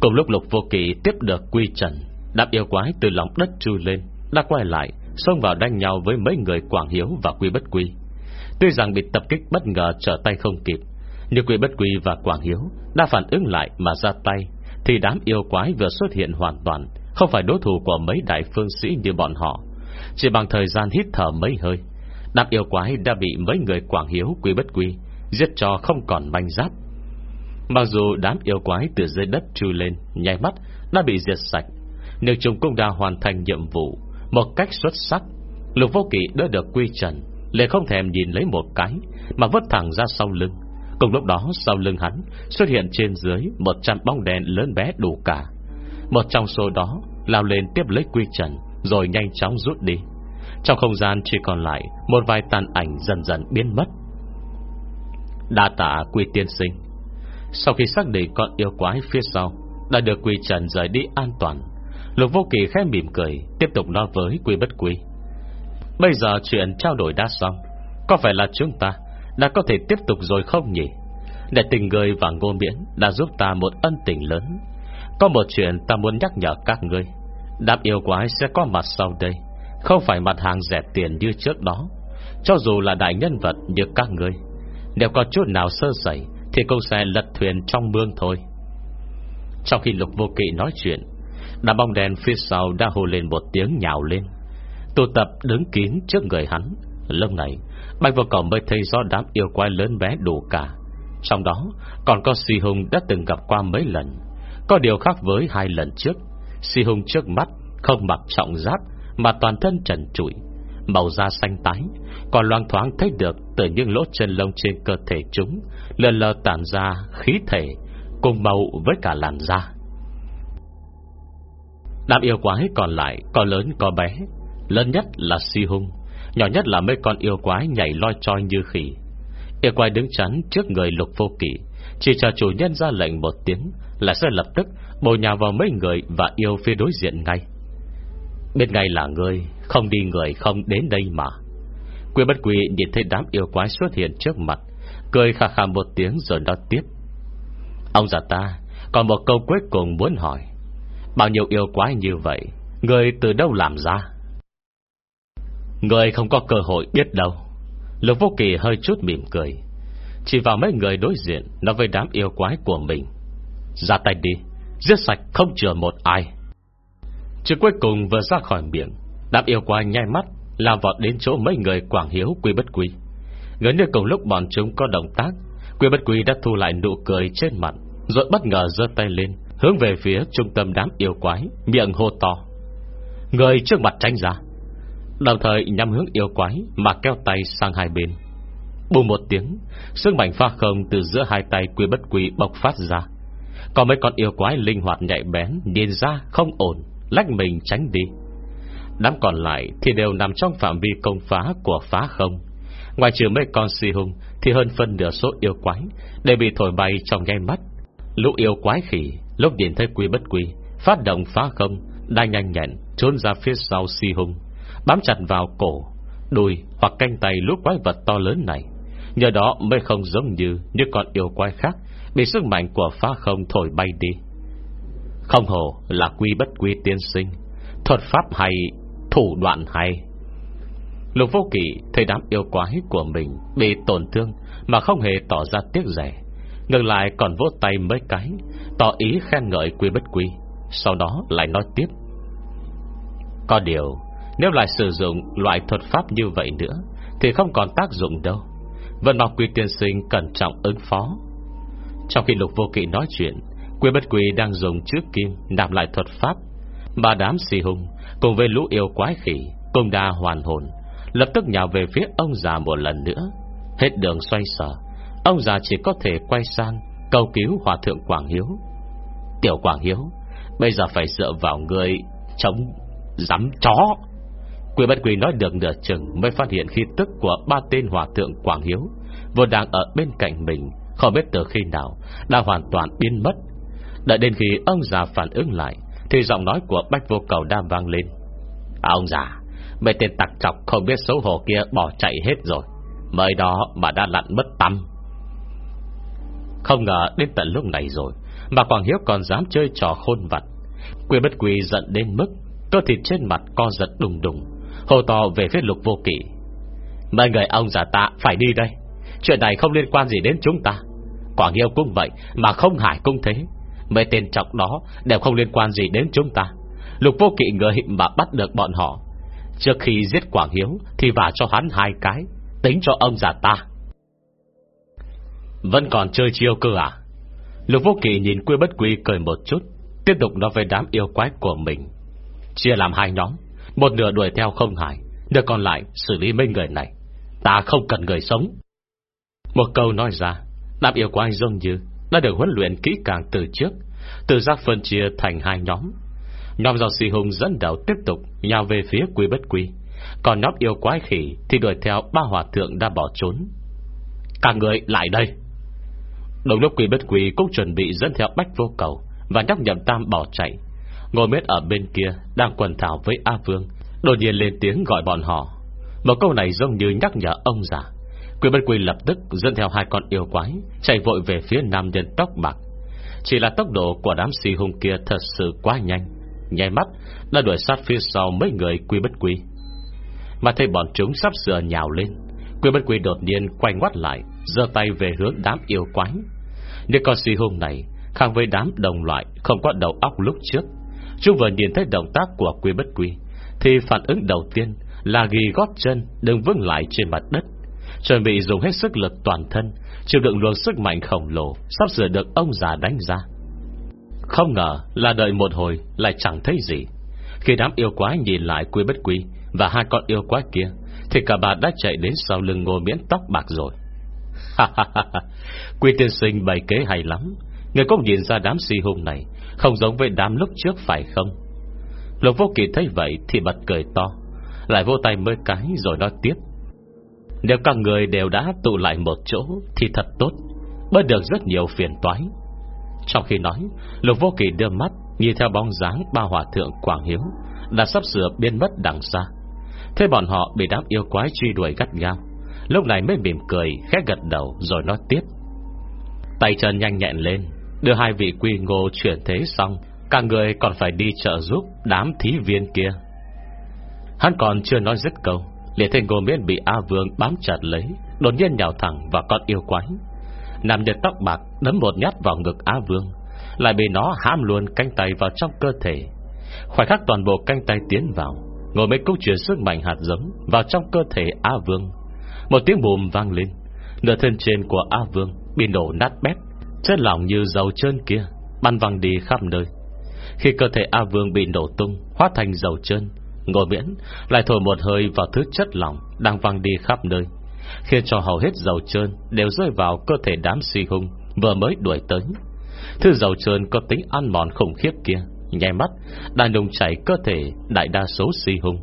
Speaker 1: Cùng lúc lục vô kỵ tiếp được quy trần. Đạp yêu quái từ lòng đất chui lên, Đã quay lại, Xông vào đánh nhau với mấy người Quảng Hiếu và Quy Bất Quy. Tuy rằng bị tập kích bất ngờ trở tay không kịp, Nhưng Quy Bất Quy và Quảng Hiếu Đã phản ứng lại mà ra tay, Thì đám yêu quái vừa xuất hiện hoàn toàn, Không phải đối thủ của mấy đại phương sĩ như bọn họ. Chỉ bằng thời gian hít thở mấy hơi, Đám yêu quái đã bị mấy người Quảng Hiếu Quy Bất Quy Giết cho không còn manh giáp. Mặc dù đám yêu quái từ dưới đất trù lên Nhai mắt đã bị diệt sạch nhưng chúng cũng đã hoàn thành nhiệm vụ Một cách xuất sắc, Lục vô kỵ đã được quy trần Lệ không thèm nhìn lấy một cái, Mà vứt thẳng ra sau lưng. Cùng lúc đó, sau lưng hắn Xuất hiện trên dưới Một trăm bóng đèn lớn bé đủ cả. Một trong số đó lao lên tiếp lấy quy trần, Rồi nhanh chóng rút đi. Trong không gian chỉ còn lại Một vài tàn ảnh dần dần biến mất. Đa tạ quy tiên sinh. Sau khi xác định con yêu quái phía sau, Đã được quy trần rời đi an toàn. Lục vô kỳ khẽ mỉm cười, Tiếp tục nói với quy bất quy. Bây giờ chuyện trao đổi đã xong, Có phải là chúng ta Đã có thể tiếp tục rồi không nhỉ? Để tình người và ngô miễn Đã giúp ta một ân tình lớn. Có một chuyện ta muốn nhắc nhở các ngươi. Đám yêu quái sẽ có mặt sau đây, Không phải mặt hàng rẻ tiền như trước đó. Cho dù là đại nhân vật như các ngươi, Nếu có chút nào sơ sẩy Thì cũng sẽ lật thuyền trong mương thôi. Trong khi lục vô kỵ nói chuyện Đám bóng đèn phía sau đã hồ lên một tiếng nhào lên. Tụ tập đứng kín trước người hắn. Lúc này, Bạch vô cổng mới thấy do đám yêu quái lớn bé đủ cả. Trong đó, Còn có Si Hùng đã từng gặp qua mấy lần. Có điều khác với hai lần trước. Si Hùng trước mắt Không mặc trọng giáp, Mà toàn thân trần trụi. Màu da xanh tái, Còn loang thoáng thấy được Từ những lỗ chân lông trên cơ thể chúng, Lờ lờ tản ra khí thể, Cùng màu với cả làn da. Đám yêu quái còn lại, Có lớn, có bé. Lớn nhất là si hung, Nhỏ nhất là mấy con yêu quái nhảy loi choi như khỉ. Yêu quái đứng chắn trước người lục vô kỷ Chỉ chờ chủ nhân ra lệnh một tiếng Là sẽ lập tức bồi nhào vào mấy người Và yêu phía đối diện ngay. Bên ngay là người Không đi người, không đến đây mà. Quy bất quỷ nhìn thấy đám yêu quái xuất hiện trước mặt, Cười khà khà một tiếng rồi nói tiếp. Ông già ta, Còn một câu cuối cùng muốn hỏi. Bao nhiêu yêu quái như vậy, Người từ đâu làm ra? Người không có cơ hội biết đâu. Lục vô kỳ hơi chút mỉm cười. Chỉ vào mấy người đối diện, Nói với đám yêu quái của mình. Ra tay đi, Giết sạch không chừa một ai. Chứ cuối cùng vừa ra khỏi miệng, Đám yêu quái nhai mắt Làm vọt đến chỗ mấy người quảng hiếu quy bất quy. Gần như cùng lúc bọn chúng có động tác, Quy bất quy đã thu lại nụ cười trên mặt, Rồi bất ngờ giơ tay lên Hướng về phía trung tâm đám yêu quái, Miệng hô to. Người trước mặt tránh ra, Đồng thời nhắm hướng yêu quái Mà kéo tay sang hai bên. Bù một tiếng, Sức mạnh pha không từ giữa hai tay quy bất quy bộc phát ra. Có mấy con yêu quái linh hoạt nhạy bén, Nhìn ra không ổn, Lách mình tránh đi. Đám còn lại thì đều nằm trong phạm vi công phá Của phá không. Ngoài trừ mấy con si hung, Thì hơn phân nửa số yêu quái Đều bị thổi bay trong ngay mắt. Lũ yêu quái khỉ Lúc nhìn thấy quy bất quy, Phát động phá không, Đang nhanh nhẹn, trốn ra phía sau si hung, Bám chặt vào cổ, Đùi hoặc canh tay lũ quái vật to lớn này. Nhờ đó mới không giống như Như con yêu quái khác, Bị sức mạnh của phá không thổi bay đi. Không hồ là quy bất quy tiên sinh, Thuật pháp hay, Thủ đoạn hay. Lục vô kỷ thấy đám yêu quái của mình Bị tổn thương Mà không hề tỏ ra tiếc rẻ, Ngược lại còn vỗ tay mấy cái Tỏ ý khen ngợi quy bất quy, Sau đó lại nói tiếp. Có điều, nếu lại sử dụng loại thuật pháp như vậy nữa, Thì không còn tác dụng đâu. Vân Mọc Quy tiên sinh cẩn trọng ứng phó. Trong khi lục vô kỵ nói chuyện, Quy bất Quy đang dùng trước kim Nạp lại thuật pháp. Ba đám xì hùng Cùng với lũ yêu quái khỉ, Cùng đa hoàn hồn, Lập tức nhào về phía ông già một lần nữa. Hết đường xoay sở, Ông già chỉ có thể quay sang Cầu cứu hòa thượng Quảng Hiếu. Tiểu Quảng Hiếu Bây giờ phải dựa vào người Chống Dám chó. Quỷ bất quỷ nói được nửa chừng Mới phát hiện khi tức của ba tên hòa thượng Quảng Hiếu Vừa đang ở bên cạnh mình Không biết từ khi nào Đã hoàn toàn biến mất. Đợi đến khi ông già phản ứng lại Thì giọng nói của Bách Vô Cầu đang vang lên. À, Ông già Mấy tên tặc trọc không biết xấu hổ kia bỏ chạy hết rồi. Mới đó mà đã lặn mất tâm không ngờ đến tận lúc này rồi, Mà Quảng Hiếu còn dám chơi trò khôn vặt. Quyền bất quỳ giận đến mức Cơ thịt trên mặt co giật đùng đùng Hồ to về phía lục vô kỷ. Mấy người ông già ta phải đi đây, Chuyện này không liên quan gì đến chúng ta. Quảng Hiếu cũng vậy Mà không hải cũng thế, Mấy tên trọng đó đều không liên quan gì đến chúng ta. Lục vô kỵ người mà bắt được bọn họ. Trước khi giết Quảng Hiếu Thì vả cho hắn hai cái, Tính cho ông già ta. Vẫn còn chơi chiêu cơ à? Lục vô kỳ nhìn quy bất quy cười một chút, Tiếp tục nói về đám yêu quái của mình. Chia làm hai nhóm, Một nửa đuổi theo không hải Nửa còn lại xử lý mấy người này. Ta không cần người sống. Một câu nói ra, Đám yêu quái giống như Đã được huấn luyện kỹ càng từ trước Từ giác phân chia thành hai nhóm. Nhóm do si hùng dẫn đầu tiếp tục Nhào về phía quy bất quy. Còn nhóm yêu quái khỉ Thì đuổi theo ba hòa thượng đã bỏ trốn. Cả người lại đây. Đồng lúc quỷ bất quỷ cũng chuẩn bị dẫn theo bách vô cầu Và nhóc nhậm tam bỏ chạy. Ngồi mết ở bên kia Đang quần thảo với A Vương, Đột nhiên lên tiếng gọi bọn họ. Một câu này giống như nhắc nhở ông già. Quỷ bất quỷ lập tức dẫn theo hai con yêu quái, Chạy vội về phía nam nhân tóc bạc. Chỉ là tốc độ của đám si hùng kia Thật sự quá nhanh Nhai mắt đã đuổi sát phía sau mấy người quy bất quy. Mà thấy bọn chúng sắp sửa nhào lên, Quy bất quy đột nhiên quay ngoắt lại, giơ tay về hướng đám yêu quái. Những con si hôm này Khác với đám đồng loại Không có đầu óc lúc trước. Chúng vừa nhìn thấy động tác của quy bất quy, Thì phản ứng đầu tiên Là ghi gót chân đừng vững lại trên mặt đất, Chuẩn bị dùng hết sức lực toàn thân, Chịu đựng luồng sức mạnh khổng lồ Sắp sửa được ông già đánh ra. Không ngờ là đợi một hồi Lại chẳng thấy gì. Khi đám yêu quái nhìn lại quy bất quy Và hai con yêu quái kia, Thì cả bà đã chạy đến sau lưng ngô miễn tóc bạc rồi. Quy tiên sinh bày kế hay lắm. Người cũng nhìn ra đám si hung này Không giống với đám lúc trước phải không? Lục vô kỳ thấy vậy Thì bật cười to, Lại vô tay mới cái rồi nói tiếp. Nếu các người đều đã tụ lại một chỗ Thì thật tốt, Bớt được rất nhiều phiền toái. Trong khi nói, Lục vô kỳ đưa mắt Nhìn theo bóng dáng ba hòa thượng Quảng Hiếu Đã sắp sửa biến mất đằng xa. Thế bọn họ bị đám yêu quái truy đuổi gắt gao. Lúc này mới mỉm cười Khét gật đầu rồi nói tiếp. Tay chân nhanh nhẹn lên, Đưa hai vị quy ngô chuyển thế xong, Cả người còn phải đi trợ giúp Đám thí viên kia. Hắn còn chưa nói dứt câu, Liền thấy ngô miễn bị A Vương bám chặt lấy, Đột nhiên nhào thẳng vào con yêu quái. Nam nhân tóc bạc đấm một nhát vào ngực A Vương, Lại bị nó hãm luôn canh tay vào trong cơ thể. Khoảnh khắc toàn bộ canh tay tiến vào Ngồi mấy cúc chuyển sức mạnh hạt giống Vào trong cơ thể A Vương. Một tiếng bùm vang lên. Nửa thân trên của A Vương Bị nổ nát bét, Chất lỏng như dầu trơn kia, Bắn văng đi khắp nơi. Khi cơ thể A Vương bị nổ tung, Hóa thành dầu trơn Ngồi miễn, lại thổi một hơi vào thứ chất lỏng Đang văng đi khắp nơi, Khiến cho hầu hết dầu trơn Đều rơi vào cơ thể đám si hung Vừa mới đuổi tới. Thứ dầu trơn có tính ăn mòn khủng khiếp kia Nhai mắt Đang đùng chảy cơ thể đại đa số si hung,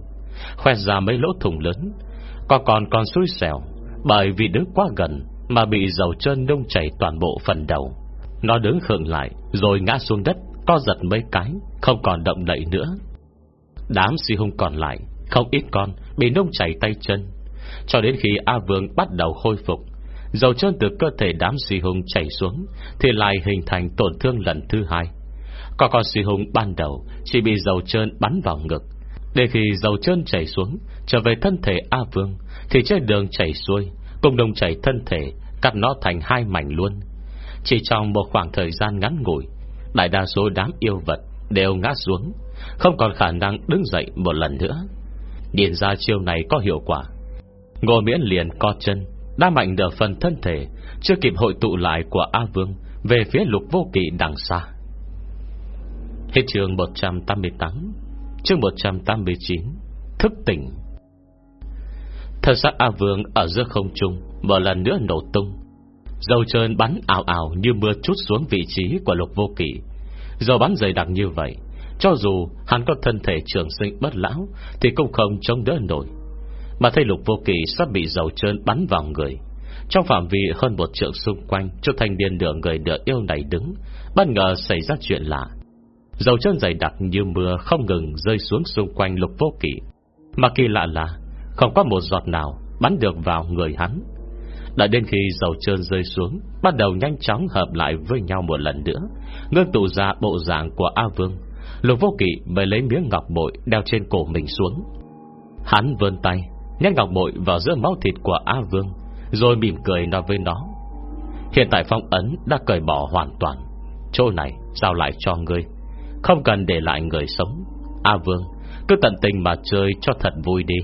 Speaker 1: Khoét ra mấy lỗ thủng lớn còn còn còn xui xẻo, Bởi vì đứng quá gần mà bị dầu chân đông chảy toàn bộ phần đầu. Nó đứng khựng lại, Rồi ngã xuống đất, Co giật mấy cái, Không còn động đậy nữa. Đám si hung còn lại, Không ít con bị nông chảy tay chân. Cho đến khi A Vương bắt đầu khôi phục, Dầu chân từ cơ thể đám si hung chảy xuống, Thì lại hình thành tổn thương lần thứ hai. Còn con si hung ban đầu Chỉ bị dầu trơn bắn vào ngực để khi dầu trơn chảy xuống, Trở về thân thể A Vương, Thì trên đường chảy xuôi, Cùng đồng chảy thân thể, Cắt nó thành hai mảnh luôn. Chỉ trong một khoảng thời gian ngắn ngủi, Đại đa số đám yêu vật Đều ngã xuống, Không còn khả năng đứng dậy một lần nữa. Điền ra chiêu này có hiệu quả, Ngô miễn liền co chân Đa mạnh được phần thân thể, Chưa kịp hội tụ lại của A Vương Về phía lục vô kỵ đằng xa. Hết trường 188 Chương 189 Thức tỉnh. Thật xác A Vương ở giữa không trung Một lần nữa nổ tung. Dầu trơn bắn ảo ảo như mưa chút xuống vị trí của lục vô kỷ Dầu bắn dày đặc như vậy, Cho dù hắn có thân thể trường sinh bất lão Thì cũng không chống đỡ nổi. Mà thấy lục vô kỳ sắp bị dầu trơn bắn vào người, Trong phạm vi hơn một trượng xung quanh, Cho thanh niên nửa người nửa yêu này đứng, Bất ngờ xảy ra chuyện lạ. Dầu chân dày đặc như mưa Không ngừng rơi xuống xung quanh lục vô kỵ. Mà kỳ lạ là, Không có một giọt nào bắn được vào người hắn. Đã đến khi dầu trơn rơi xuống, Bắt đầu nhanh chóng hợp lại với nhau một lần nữa, Ngưng tụ ra bộ dạng của A Vương. Lục vô kỵ mới lấy miếng ngọc bội Đeo trên cổ mình xuống. Hắn vươn tay, Nhét ngọc bội vào giữa máu thịt của A Vương, Rồi mỉm cười nói với nó. Hiện tại phong ấn đã cởi bỏ hoàn toàn. Chỗ này giao lại cho ngươi. Không cần để lại người sống. A Vương, Cứ tận tình mà chơi cho thật vui đi.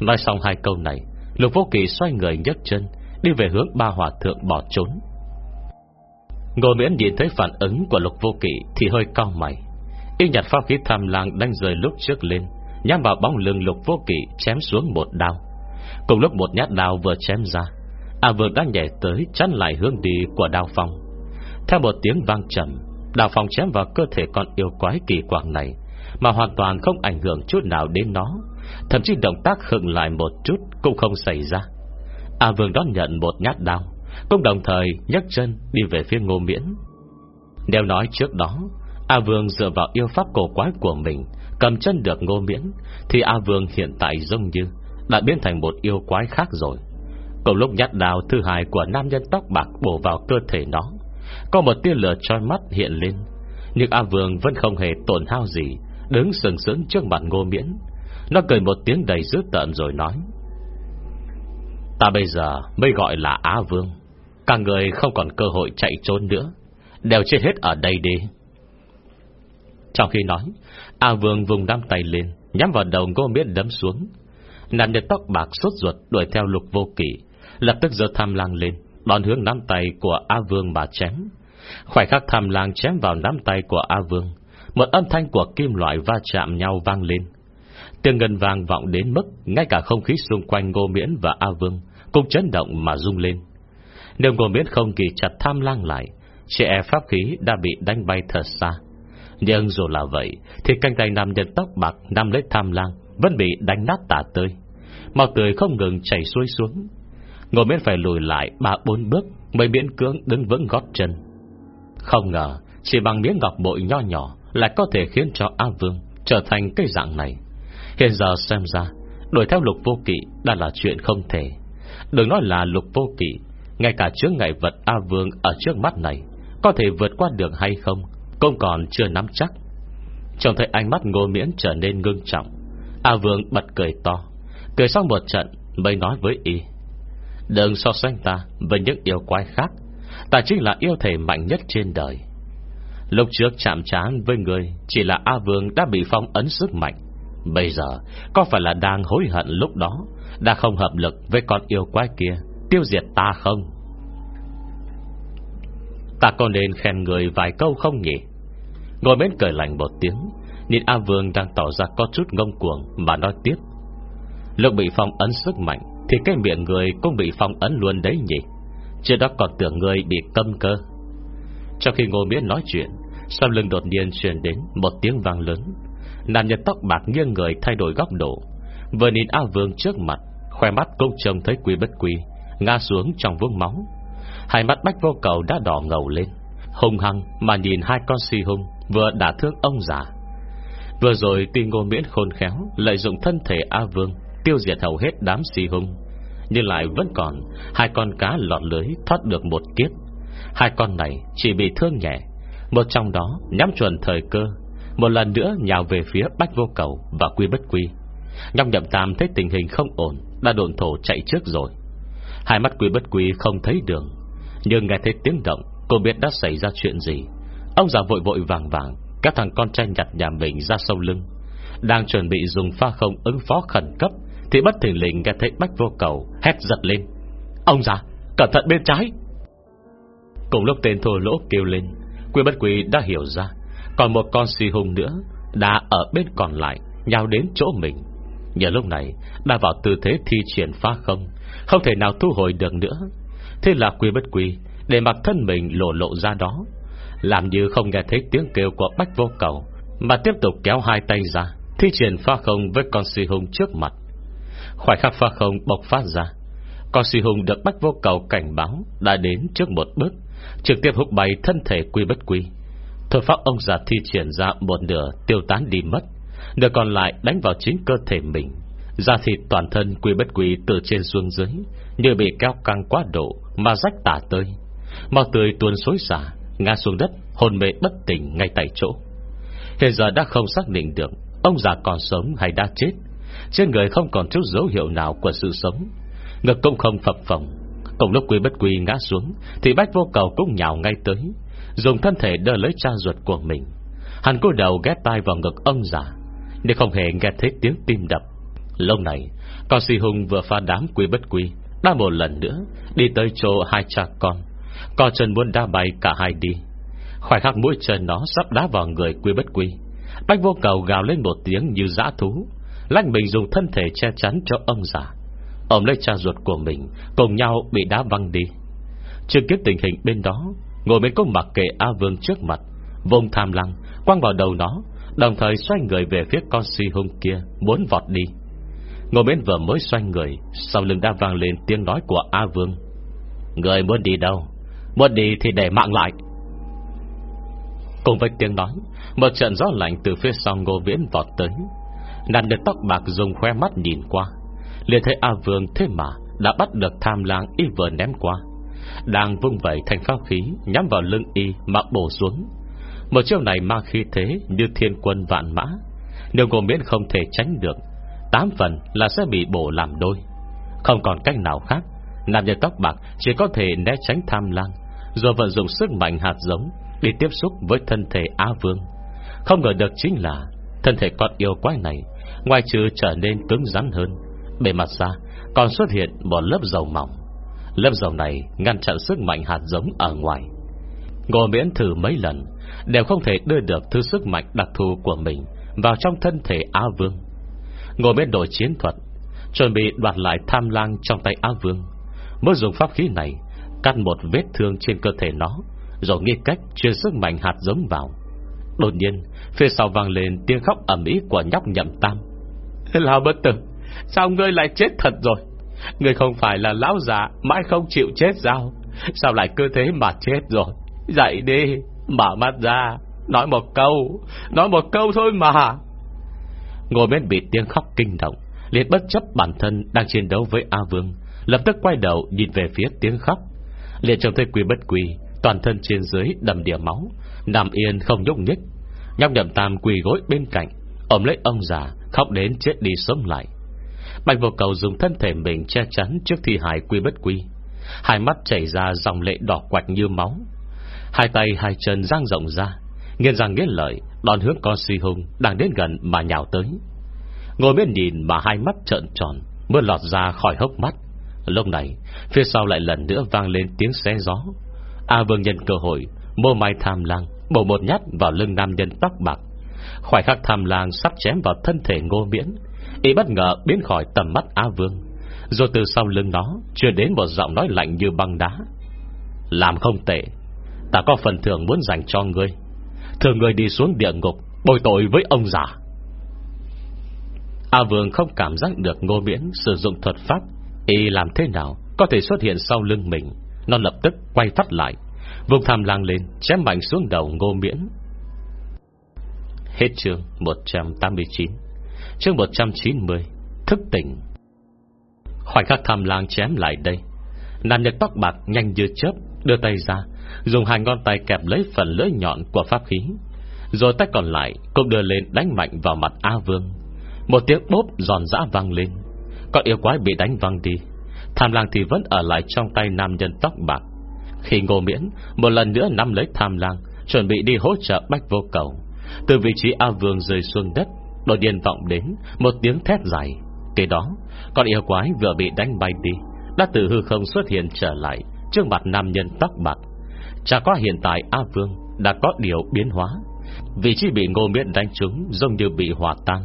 Speaker 1: Nói xong hai câu này, Lục vô kỳ xoay người nhấc chân, Đi về hướng ba hòa thượng bỏ trốn. Ngô miễn nhìn thấy phản ứng của lục vô kỵ Thì hơi cao mày. Y nhặt pháp khí tham lang đang rời lúc trước lên, Nhắm vào bóng lưng lục vô kỵ Chém xuống một đao. Cùng lúc một nhát đao vừa chém ra, A vương đã nhảy tới chắn lại hướng đi của đao phong. Theo một tiếng vang trầm Đào phòng chém vào cơ thể con yêu quái kỳ quạng này, Mà hoàn toàn không ảnh hưởng chút nào đến nó. Thậm chí động tác khựng lại một chút Cũng không xảy ra. A vương đón nhận một nhát đao, Cũng đồng thời nhấc chân đi về phía ngô miễn. Nếu nói trước đó, A vương dựa vào yêu pháp cổ quái của mình Cầm chân được ngô miễn, Thì A vương hiện tại giống như Đã biến thành một yêu quái khác rồi. Cùng lúc nhát đào thứ hai của nam nhân tóc bạc bổ vào cơ thể nó có một tia lửa trói mắt hiện lên. Nhưng A Vương vẫn không hề tổn hao gì, Đứng sừng sững trước mặt ngô miễn. Nó cười một tiếng đầy dữ tợn rồi nói, Ta bây giờ mới gọi là Á Vương. Cả người không còn cơ hội chạy trốn nữa. Đều chết hết ở đây đi. Trong khi nói, A Vương vùng đam tay lên, Nhắm vào đầu ngô miễn đấm xuống. Nạn nhân tóc bạc sốt ruột đuổi theo lục vô kỷ Lập tức giơ tham lang lên. Đón hướng nắm tay của A Vương mà chém. Khoảnh khắc tham lang chém vào nắm tay của A Vương, Một âm thanh của kim loại va chạm nhau vang lên. Tiếng ngân vang vọng đến mức Ngay cả không khí xung quanh Ngô Miễn và A Vương Cũng chấn động mà rung lên. Nếu Ngô Miễn không kỳ chặt tham lang lại, Trẻ e pháp khí đã bị đánh bay thật xa. Nhưng dù là vậy, Thì canh tay nam nhân tóc bạc Nằm lấy tham lang Vẫn bị đánh nát tả tơi. Màu tươi không ngừng chảy xuôi xuống Ngô Miễn phải lùi lại ba bốn bước Mới miễn cưỡng đứng vững gót chân. Không ngờ, Chỉ bằng miếng ngọc bội nho nhỏ Lại có thể khiến cho A Vương Trở thành cái dạng này. Hiện giờ xem ra, Đuổi theo lục vô kỵ đã là chuyện không thể. Đừng nói là lục vô kỵ, Ngay cả chướng ngại vật A Vương Ở trước mắt này Có thể vượt qua được hay không Cũng còn chưa nắm chắc. Trông thấy ánh mắt ngô miễn trở nên ngưng trọng, A Vương bật cười to. Cười xong một trận mới nói với y Đừng so sánh ta với những yêu quái khác. Ta chính là yêu thể mạnh nhất trên đời. Lúc trước chạm trán với người, Chỉ là A Vương đã bị phong ấn sức mạnh. Bây giờ, Có phải là đang hối hận lúc đó, Đã không hợp lực với con yêu quái kia, Tiêu diệt ta không? Ta có nên khen người vài câu không nhỉ? Ngồi bên cười lạnh một tiếng, Nhìn A Vương đang tỏ ra có chút ngông cuồng Mà nói tiếp. Lúc bị phong ấn sức mạnh thì cái miệng người cũng bị phong ấn luôn đấy nhỉ? Chưa đó còn tưởng người bị câm cơ. Trong khi Ngô Miễn nói chuyện, Sau lưng đột nhiên truyền đến Một tiếng vang lớn. Nam nhân tóc bạc nghiêng người thay đổi góc độ, Vừa nhìn A Vương trước mặt, Khoe mắt cũng trông thấy quy bất quy, Ngã xuống trong vương máu. Hai mắt bách vô cầu đã đỏ ngầu lên Hùng hăng mà nhìn hai con si hung Vừa đã thương ông già. Vừa rồi tuy ngô miễn khôn khéo Lợi dụng thân thể A Vương Tiêu diệt hầu hết đám si hung. Nhưng lại vẫn còn, Hai con cá lọt lưới thoát được một kiếp. Hai con này chỉ bị thương nhẹ, Một trong đó nhắm chuẩn thời cơ, Một lần nữa nhào về phía Bách Vô Cầu Và Quy Bất Quy. Nhóc nhậm tam thấy tình hình không ổn, Đã độn thổ chạy trước rồi. Hai mắt Quy Bất Quy không thấy đường, Nhưng nghe thấy tiếng động, Cô biết đã xảy ra chuyện gì. Ông già vội vội vàng vàng, Các thằng con trai nhặt nhà mình ra sông lưng, Đang chuẩn bị dùng pha không ứng phó khẩn cấp thì bất thình lình nghe thấy Bách Vô Cầu Hét giật lên. Ông già, cẩn thận bên trái. Cùng lúc tên thô lỗ kêu lên Quy bất quý đã hiểu ra, Còn một con si hùng nữa Đã ở bên còn lại, Nhào đến chỗ mình. Nhờ lúc này, đã vào tư thế thi triển phá không Không thể nào thu hồi được nữa. Thế là quy bất quy Để mặc thân mình lộ lộ ra đó, Làm như không nghe thấy tiếng kêu của bách vô cầu, Mà tiếp tục kéo hai tay ra, Thi triển pha không với con si hùng trước mặt. Khoảnh khắc pha không bộc phát ra. Con si hùng được bách vô cầu cảnh báo Đã đến trước một bước, Trực tiếp hút bay thân thể quy bất quy. Thuật pháp ông già thi triển ra một nửa Tiêu tán đi mất, Nửa còn lại đánh vào chính cơ thể mình. Da thịt toàn thân quy bất quy Từ trên xuống dưới, Như bị kéo căng quá độ Mà rách tả tơi. Màu tươi tuôn xối xả, Ngã xuống đất hồn mê bất tỉnh ngay tại chỗ. Hiện giờ đã không xác định được Ông già còn sống hay đã chết. Trên người không còn chút dấu hiệu nào của sự sống. Ngực cũng không phập phồng. Cùng lúc quy bất quy ngã xuống, Thì bách vô cầu cũng nhào ngay tới, Dùng thân thể đỡ lấy cha ruột của mình. Hắn cúi đầu ghé tai vào ngực ông già để không hề nghe thấy tiếng tim đập. Lâu này, Con si hùng vừa pha đám quy bất quy, Đã một lần nữa Đi tới chỗ hai cha con. Con chân muốn đa bay cả hai đi. Khoảnh khắc mũi chân nó sắp đá vào người quy bất quy, Bách vô cầu gào lên một tiếng như dã thú. Lách mình dùng thân thể che chắn cho ông già. Ông lấy cha ruột của mình, Cùng nhau bị đá văng đi. Chưa kiếp tình hình bên đó, Ngồi bên công mặc kệ A Vương trước mặt, Vùng tham lăng Quăng vào đầu nó, Đồng thời xoay người về phía con si hung kia, Muốn vọt đi. Ngồi bên vừa mới xoay người, Sau lưng đã vang lên tiếng nói của A Vương. Người muốn đi đâu? Muốn đi thì để mạng lại. Cùng với tiếng nói, Một trận gió lạnh từ phía sau ngô viễn vọt tới. Nàng được tóc bạc dùng khoe mắt nhìn qua. Liền thấy A Vương thế mà Đã bắt được tham lang y vừa ném qua. Đang vung vẩy thành pháp khí, Nhắm vào lưng y mà bổ xuống. Một chiêu này mang khí thế Như thiên quân vạn mã. Nếu ngô miễn không thể tránh được, Tám phần là sẽ bị bổ làm đôi. Không còn cách nào khác, Nam nhân tóc bạc chỉ có thể né tránh tham lang, Rồi vận dụng sức mạnh hạt giống Đi tiếp xúc với thân thể a Vương. Không ngờ được chính là Thân thể con yêu quái này Ngoài trừ trở nên cứng rắn hơn, Bề mặt ra còn xuất hiện một lớp dầu mỏng. Lớp dầu này ngăn chặn sức mạnh hạt giống ở ngoài. Ngô miễn thử mấy lần, Đều không thể đưa được thứ sức mạnh đặc thù của mình Vào trong thân thể Á Vương. Ngô miễn đổi chiến thuật, Chuẩn bị đoạt lại tham lang trong tay Á Vương. Mới dùng pháp khí này Cắt một vết thương trên cơ thể nó, Rồi nghĩ cách truyền sức mạnh hạt giống vào. Đột nhiên, Phía sau vang lên tiếng khóc ẩm ý của nhóc nhậm tam. Lão bất tử Sao ngươi lại chết thật rồi? Ngươi không phải là lão già Mãi không chịu chết sao? Sao lại cứ thế mà chết rồi? Dậy đi Mở mắt ra Nói một câu Nói một câu thôi mà. Ngồi bên bị tiếng khóc kinh động liền bất chấp bản thân đang chiến đấu với A Vương Lập tức quay đầu nhìn về phía tiếng khóc. Liền trông thấy quy bất quỳ, Toàn thân trên dưới đầm đìa máu Nằm yên không nhúc nhích. Nhóc nhậm tam quỳ gối bên cạnh Ôm lấy ông già, khóc đến chết đi sống lại. Bạch vô cầu dùng thân thể mình che chắn Trước thi hài quy bất quy. Hai mắt chảy ra dòng lệ đỏ quạch như máu. Hai tay, hai chân giang rộng ra Nghiên rằng nghiến lợi Đòn hướng con suy hung đang đến gần mà nhào tới. Ngồi bên nhìn mà hai mắt trợn tròn, Mưa lọt ra khỏi hốc mắt. Lúc này, Phía sau lại lần nữa vang lên tiếng xé gió. A vương nhân cơ hội, Mô mai tham lang, Bổ một nhát vào lưng nam nhân tóc bạc. Khoảnh khắc tham lang sắp chém vào thân thể ngô miễn. Y bất ngờ biến khỏi tầm mắt A vương. Rồi từ sau lưng nó, Chưa đến một giọng nói lạnh như băng đá. Làm không tệ, Ta có phần thưởng muốn dành cho ngươi. Thường ngươi đi xuống địa ngục, Bồi tội với ông già. A Vương không cảm giác được Ngô Miễn sử dụng thuật pháp, Y làm thế nào Có thể xuất hiện sau lưng mình. Nó lập tức quay phát lại Vùng tham lang lên, chém mạnh xuống đầu Ngô Miễn. Hết chương 189 Chương 190 Thức tỉnh. Khoảnh khắc tham lang chém lại đây. Nam nhật tóc bạc nhanh như chớp Đưa tay ra, Dùng hai ngón tay kẹp lấy phần lưỡi nhọn của pháp khí. Rồi tay còn lại Cũng đưa lên đánh mạnh vào mặt A Vương. Một tiếng bốp giòn giã vang lên. Con yêu quái bị đánh văng đi. Tham lang thì vẫn ở lại trong tay nam nhân tóc bạc. Khi ngô miễn, Một lần nữa nắm lấy tham lang Chuẩn bị đi hỗ trợ bách vô cầu. Từ vị trí A Vương rơi xuống đất, Đột nhiên vọng đến, Một tiếng thét dài. Kế đó, Con yêu quái vừa bị đánh bay đi, Đã từ hư không xuất hiện trở lại Trước mặt nam nhân tóc bạc. Chả có hiện tại A Vương Đã có điều biến hóa. Vị trí bị ngô miễn đánh trúng Giống như bị hòa tan.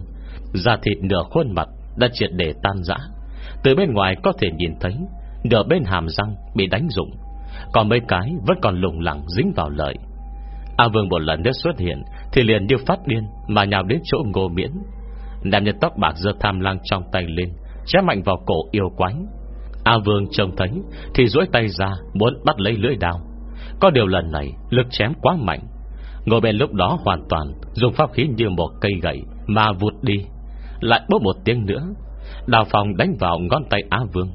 Speaker 1: Da thịt nửa khuôn mặt Đã triệt để tan rã. Từ bên ngoài có thể nhìn thấy, Nửa bên hàm răng bị đánh rụng. Còn mấy cái vẫn còn lủng lẳng dính vào lợi. A Vương một lần nữa xuất hiện, Thì liền như phát điên, Mà nhào đến chỗ ngô miễn. Nam nhân tóc bạc giơ tham lang trong tay lên, Chém mạnh vào cổ yêu quái. A Vương trông thấy, Thì duỗi tay ra, muốn bắt lấy lưỡi đao. Có điều lần này, lực chém quá mạnh. Ngồi bên lúc đó hoàn toàn Dùng pháp khí như một cây gậy, Mà vụt đi. Lại bốc một tiếng nữa, Đào phòng đánh vào ngón tay Á Vương.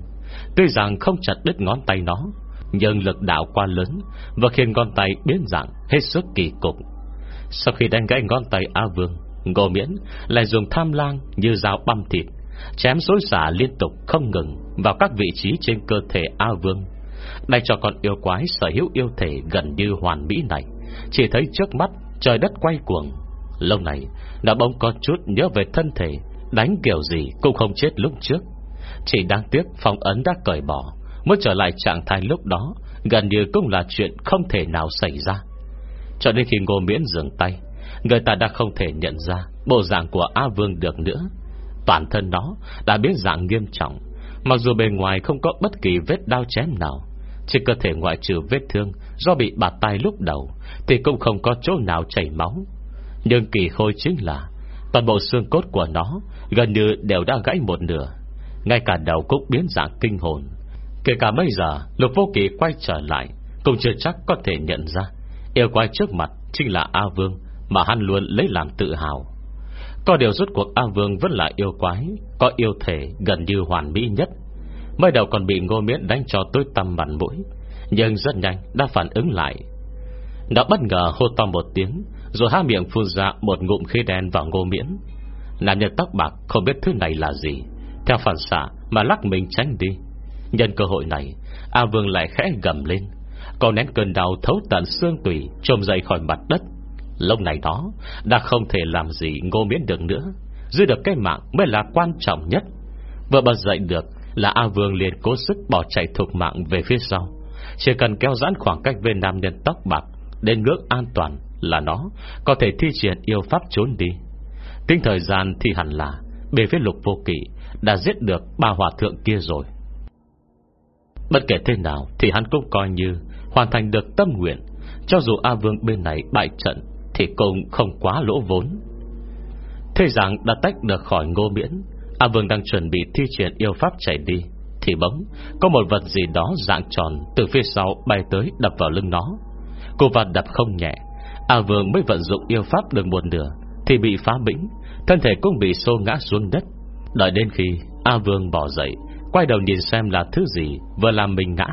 Speaker 1: Tuy rằng không chặt đứt ngón tay nó nhưng lực đạo quá lớn Và khiến ngón tay biến dạng Hết sức kỳ cục. Sau khi đánh gãy ngón tay Á Vương, Ngô miễn lại dùng tham lang như dao băm thịt, Chém xối xả liên tục không ngừng Vào các vị trí trên cơ thể A Vương Đây cho con yêu quái sở hữu yêu thể gần như hoàn mỹ này. Chỉ thấy trước mắt trời đất quay cuồng, Lâu này Đã bỗng có chút nhớ về thân thể, Đánh kiểu gì cũng không chết lúc trước. Chỉ đáng tiếc phong ấn đã cởi bỏ Mới trở lại trạng thái lúc đó, Gần như cũng là chuyện không thể nào xảy ra. Cho đến khi ngô miễn dừng tay, Người ta đã không thể nhận ra Bộ dạng của A Vương được nữa. Toàn thân nó đã biến dạng nghiêm trọng, Mặc dù bề ngoài không có bất kỳ vết đau chém nào Trên cơ thể ngoại trừ vết thương Do bị bạt tay lúc đầu Thì cũng không có chỗ nào chảy máu. Nhưng kỳ khôi chính là Toàn bộ xương cốt của nó Gần như đều đã gãy một nửa, Ngay cả đầu cũng biến dạng kinh hồn. Kể cả bây giờ, Lục vô kỳ quay trở lại, Cũng chưa chắc có thể nhận ra. Yêu quái trước mặt chính là A Vương, Mà hắn luôn lấy làm tự hào. Có điều rốt cuộc A Vương vẫn là yêu quái, Có yêu thể gần như hoàn mỹ nhất. Mới đầu còn bị ngô miễn đánh cho tối tăm bản mũi, Nhưng rất nhanh đã phản ứng lại. Đã bất ngờ hô to một tiếng, Rồi há miệng phun ra một ngụm khí đen vào ngô miễn. Nam nhân tóc bạc không biết thứ này là gì, Theo phản xạ mà lắc mình tránh đi. Nhân cơ hội này, A Vương lại khẽ gầm lên. Còn nén cơn đau thấu tận xương tủy trôm dậy khỏi mặt đất. Lúc này đó, Đã không thể làm gì ngô miễn được nữa. Giữ được cái mạng mới là quan trọng nhất. Vừa bật dậy được Là A Vương liền cố sức bỏ chạy thuộc mạng về phía sau. Chỉ cần kéo giãn khoảng cách về nam nhân tóc bạc, Đến ngưỡng an toàn Là nó có thể thi triển yêu pháp trốn đi. Tính thời gian thì hẳn là Bề phía lục vô kỵ Đã giết được ba hòa thượng kia rồi. Bất kể thế nào Thì hắn cũng coi như Hoàn thành được tâm nguyện. Cho dù A Vương bên này bại trận Thì cũng không quá lỗ vốn. Thế rằng đã tách được khỏi ngô miễn, A Vương đang chuẩn bị thi triển yêu pháp chạy đi, Thì bỗng Có một vật gì đó dạng tròn Từ phía sau bay tới đập vào lưng nó. Cô vật đập không nhẹ, A Vương mới vận dụng yêu pháp được một nửa Thì bị phá bĩnh, Thân thể cũng bị xô ngã xuống đất. Đợi đến khi A Vương bỏ dậy Quay đầu nhìn xem là thứ gì Vừa làm mình ngã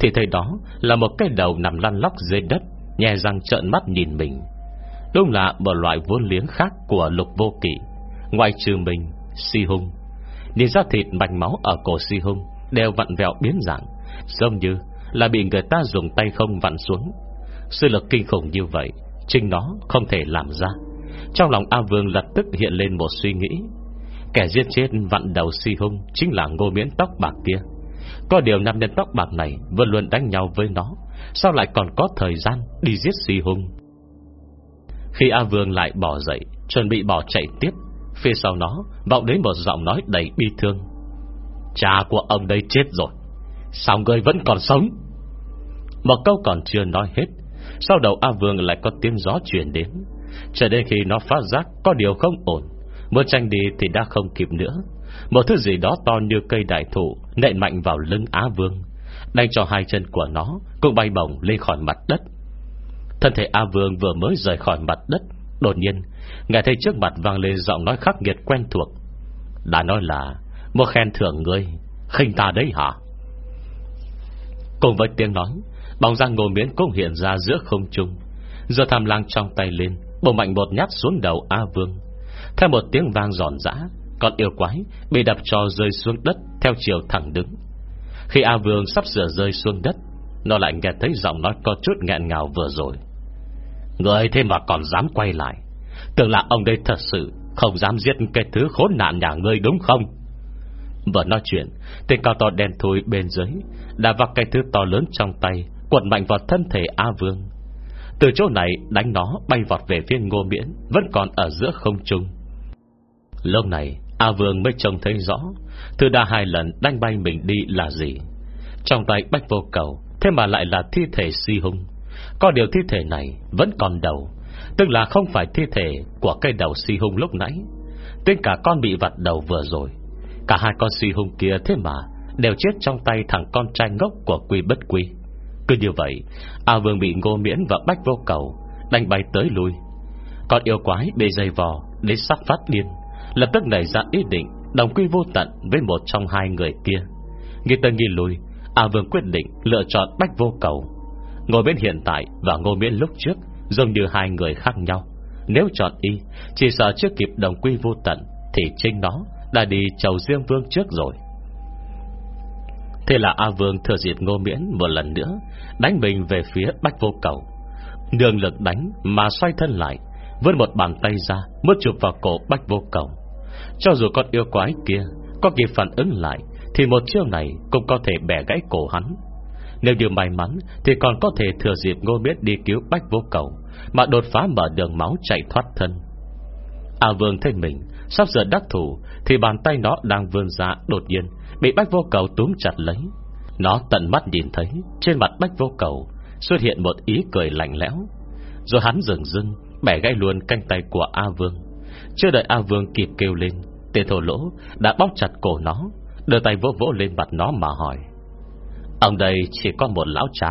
Speaker 1: Thì thấy đó là một cái đầu nằm lăn lóc dưới đất Nhè răng trợn mắt nhìn mình. Đúng là một loại vốn liếng khác Của lục vô kỵ Ngoài trừ mình, si hung. Nhìn ra thịt mạch máu ở cổ si hung Đều vặn vẹo biến dạng Giống như là bị người ta dùng tay không vặn xuống. Sự lực kinh khủng như vậy Trinh nó không thể làm ra. Trong lòng A Vương lập tức hiện lên một suy nghĩ. Kẻ giết chết vặn đầu si hung Chính là ngô miễn tóc bạc kia. Có điều nam nhân tóc bạc này Vẫn luôn đánh nhau với nó, Sao lại còn có thời gian đi giết si hung? Khi A Vương lại bỏ dậy, Chuẩn bị bỏ chạy tiếp, Phía sau nó vọng đến một giọng nói đầy bi thương. Cha của ông đây chết rồi, Sao người vẫn còn sống? Một câu còn chưa nói hết, Sau đầu A Vương lại có tiếng gió chuyển đến. Cho đến khi nó phát giác Có điều không ổn Muốn tranh đi thì đã không kịp nữa. Một thứ gì đó to như cây đại thụ Nện mạnh vào lưng Á Vương, Đánh cho hai chân của nó Cũng bay bổng lên khỏi mặt đất. Thân thể A Vương vừa mới rời khỏi mặt đất, Đột nhiên, Nghe thấy trước mặt vang lên giọng nói khắc nghiệt quen thuộc. Đã nói là, Một khen thưởng ngươi, khinh ta đấy hả? Cùng với tiếng nói, Bóng răng ngồi miễn cũng hiện ra giữa không trung. Giờ tham lang trong tay lên Bộ mạnh một nhát xuống đầu A Vương. Theo một tiếng vang giòn giã, Con yêu quái bị đập cho rơi xuống đất Theo chiều thẳng đứng. Khi A Vương sắp sửa rơi xuống đất, Nó lại nghe thấy giọng nói có chút nghẹn ngào vừa rồi. Người thế mà còn dám quay lại? Tưởng là ông đây thật sự Không dám giết cái thứ khốn nạn nhà ngươi đúng không? Vừa nói chuyện Tên cao to đen thui bên dưới Đã vặt cái thứ to lớn trong tay Quật mạnh vào thân thể A Vương. Từ chỗ này, đánh nó bay vọt về phía ngô miễn, Vẫn còn ở giữa không trung. Lúc này A Vương mới trông thấy rõ, Thư đã hai lần đánh bay mình đi là gì. Trong tay bách vô cầu, Thế mà lại là thi thể si hung. Có điều thi thể này vẫn còn đầu, Tức là không phải thi thể Của cây đầu si hung lúc nãy. Tên cả con bị vặt đầu vừa rồi, Cả hai con si hung kia thế mà Đều chết trong tay thằng con trai ngốc Của quy bất quy. Cứ như vậy, A Vương bị ngô miễn và bách vô cầu Đánh bay tới lui. Còn yêu quái bị dây vò Đến sắp phát điên. Lập tức nảy ra ý định Đồng quy vô tận với một trong hai người kia. Nghi tân nghi lui, A Vương quyết định lựa chọn bách vô cầu. Ngồi bên hiện tại và ngô miễn lúc trước Giống như hai người khác nhau. Nếu chọn y, Chỉ sợ chưa kịp đồng quy vô tận Thì chính nó đã đi chầu riêng vương trước rồi. Thế là A Vương thừa dịp ngô miễn một lần nữa Đánh mình về phía bách vô cầu. Đường lực đánh mà xoay thân lại, Vươn một bàn tay ra Mất chụp vào cổ bách vô cầu. Cho dù con yêu quái kia Có kịp phản ứng lại, Thì một chiêu này cũng có thể bẻ gãy cổ hắn. Nếu điều may mắn, Thì còn có thể thừa dịp ngô Biết đi cứu bách vô cầu, Mà đột phá mở đường máu chạy thoát thân. A Vương thấy mình Sắp giờ đắc thủ, Thì bàn tay nó đang vươn ra đột nhiên, Bị bách vô cầu túm chặt lấy. Nó tận mắt nhìn thấy, Trên mặt bách vô cầu Xuất hiện một ý cười lạnh lẽo. Rồi hắn dừng dưng, Bẻ gãy luôn canh tay của A Vương. Chưa đợi A Vương kịp kêu lên Tên thổ lỗ đã bóp chặt cổ nó, Đưa tay vỗ vỗ lên mặt nó mà hỏi, Ông đây chỉ có một lão cha,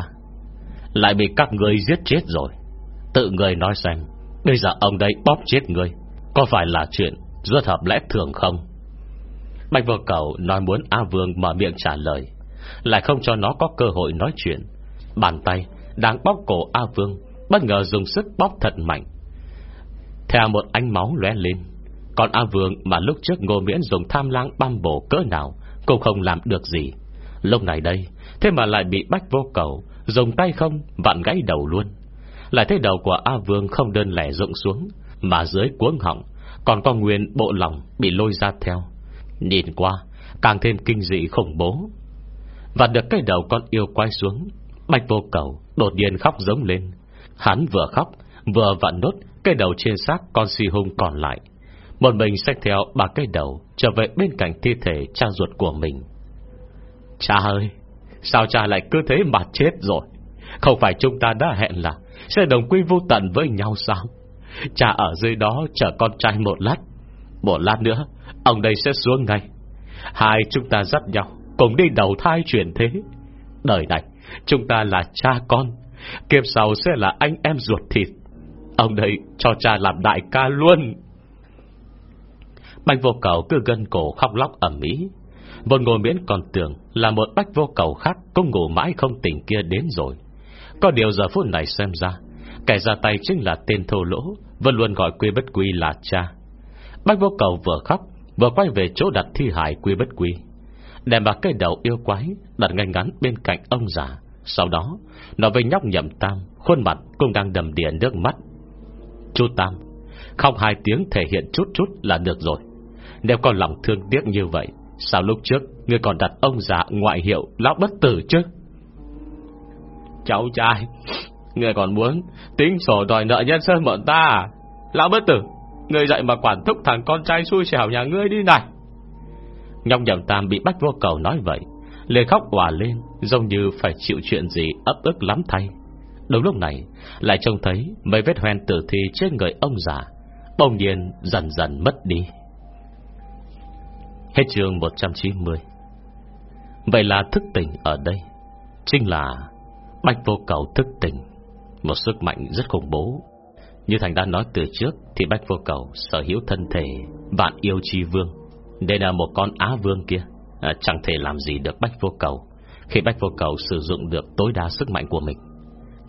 Speaker 1: Lại bị các người giết chết rồi. Tự người nói xem, Bây giờ ông đây bóp chết người Có phải là chuyện rất hợp lẽ thường không? Bạch vô cầu nói muốn A Vương mở miệng trả lời, Lại không cho nó có cơ hội nói chuyện. Bàn tay đang bóp cổ A Vương, Bất ngờ dùng sức bóp thật mạnh. Theo một ánh máu lóe lên còn A Vương mà lúc trước Ngô Miễn dùng tham lang băm bổ cỡ nào Cũng không làm được gì. Lúc này đây, Thế mà lại bị bách vô cầu, Dùng tay không, vặn gãy đầu luôn. Lại thấy đầu của A Vương không đơn lẻ rụng xuống, Mà dưới cuống họng, Còn có nguyên bộ lòng bị lôi ra theo. Nhìn qua, Càng thêm kinh dị khủng bố. Và được cái đầu con yêu quay xuống Bạch vô cầu đột nhiên khóc giống lên. Hắn vừa khóc, Vừa vặn nốt cái đầu trên xác con si hung còn lại. Một mình xách theo ba cái đầu, Trở về bên cạnh thi thể cha ruột của mình. Cha ơi, Sao cha lại cứ thế mà chết rồi? Không phải chúng ta đã hẹn là Sẽ đồng quy vô tận với nhau sao? Cha ở dưới đó chờ con trai một lát. Một lát nữa, Ông đây sẽ xuống ngay. Hai chúng ta dắt nhau, Cùng đi đầu thai chuyển thế. Đời này, chúng ta là cha con, Kiếp sau sẽ là anh em ruột thịt. Ông đây cho cha làm đại ca luôn. Bạch vô cầu cứ gân cổ khóc lóc ẩm ý Một ngồi miễn còn tưởng Là một bách vô cầu khác Cũng ngủ mãi không tỉnh kia đến rồi. Có điều giờ phút này xem ra, Kẻ ra tay chính là tên thô lỗ, Vẫn luôn gọi quy bất quy là cha. Bách vô cầu vừa khóc, Vừa quay về chỗ đặt thi hài quy bất quy. Đem bạc cây đầu yêu quái Đặt ngay ngắn bên cạnh ông già. Sau đó, Nó với nhóc nhậm tam, Khuôn mặt cũng đang đầm đìa nước mắt. Chú Tam Không hai tiếng thể hiện chút chút là được rồi. Nếu con lòng thương tiếc như vậy, Sao lúc trước Người còn đặt ông già ngoại hiệu Lão bất tử chứ? Cháu trai Người còn muốn tính sổ đòi nợ nhân sơn bọn ta à? Lão bất tử Người dạy mà quản thúc thằng con trai xui xẻo nhà ngươi đi này. Nhong nhầm tam bị bách vô cầu nói vậy lê khóc hòa lên, Giống như phải chịu chuyện gì ấp ức lắm thay. Đúng lúc này, Lại trông thấy mấy vết hoen tử thi trên người ông già, Bỗng nhiên dần dần mất đi. Hết chương 190 Vậy là thức tỉnh ở đây Chính là Bạch vô cầu thức tỉnh Một sức mạnh rất khủng bố. Như Thành đã nói từ trước Thì Bạch vô cầu sở hữu thân thể Vạn yêu chi vương. Đây là một con á vương kia à, Chẳng thể làm gì được Bạch vô cầu. Khi bách vô cầu sử dụng được tối đa sức mạnh của mình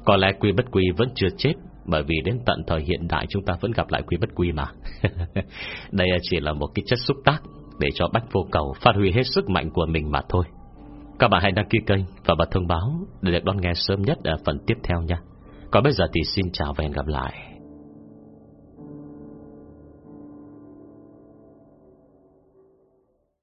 Speaker 1: Có lẽ quy bất quy vẫn chưa chết Bởi vì đến tận thời hiện đại Chúng ta vẫn gặp lại quy bất quy mà. Đây chỉ là một cái chất xúc tác. Để cho Bách vô cầu phát huy hết sức mạnh của mình mà thôi. Các bạn hãy đăng ký kênh Và bật thông báo Để được đón nghe sớm nhất ở phần tiếp theo nha. Còn bây giờ thì xin chào và hẹn gặp lại.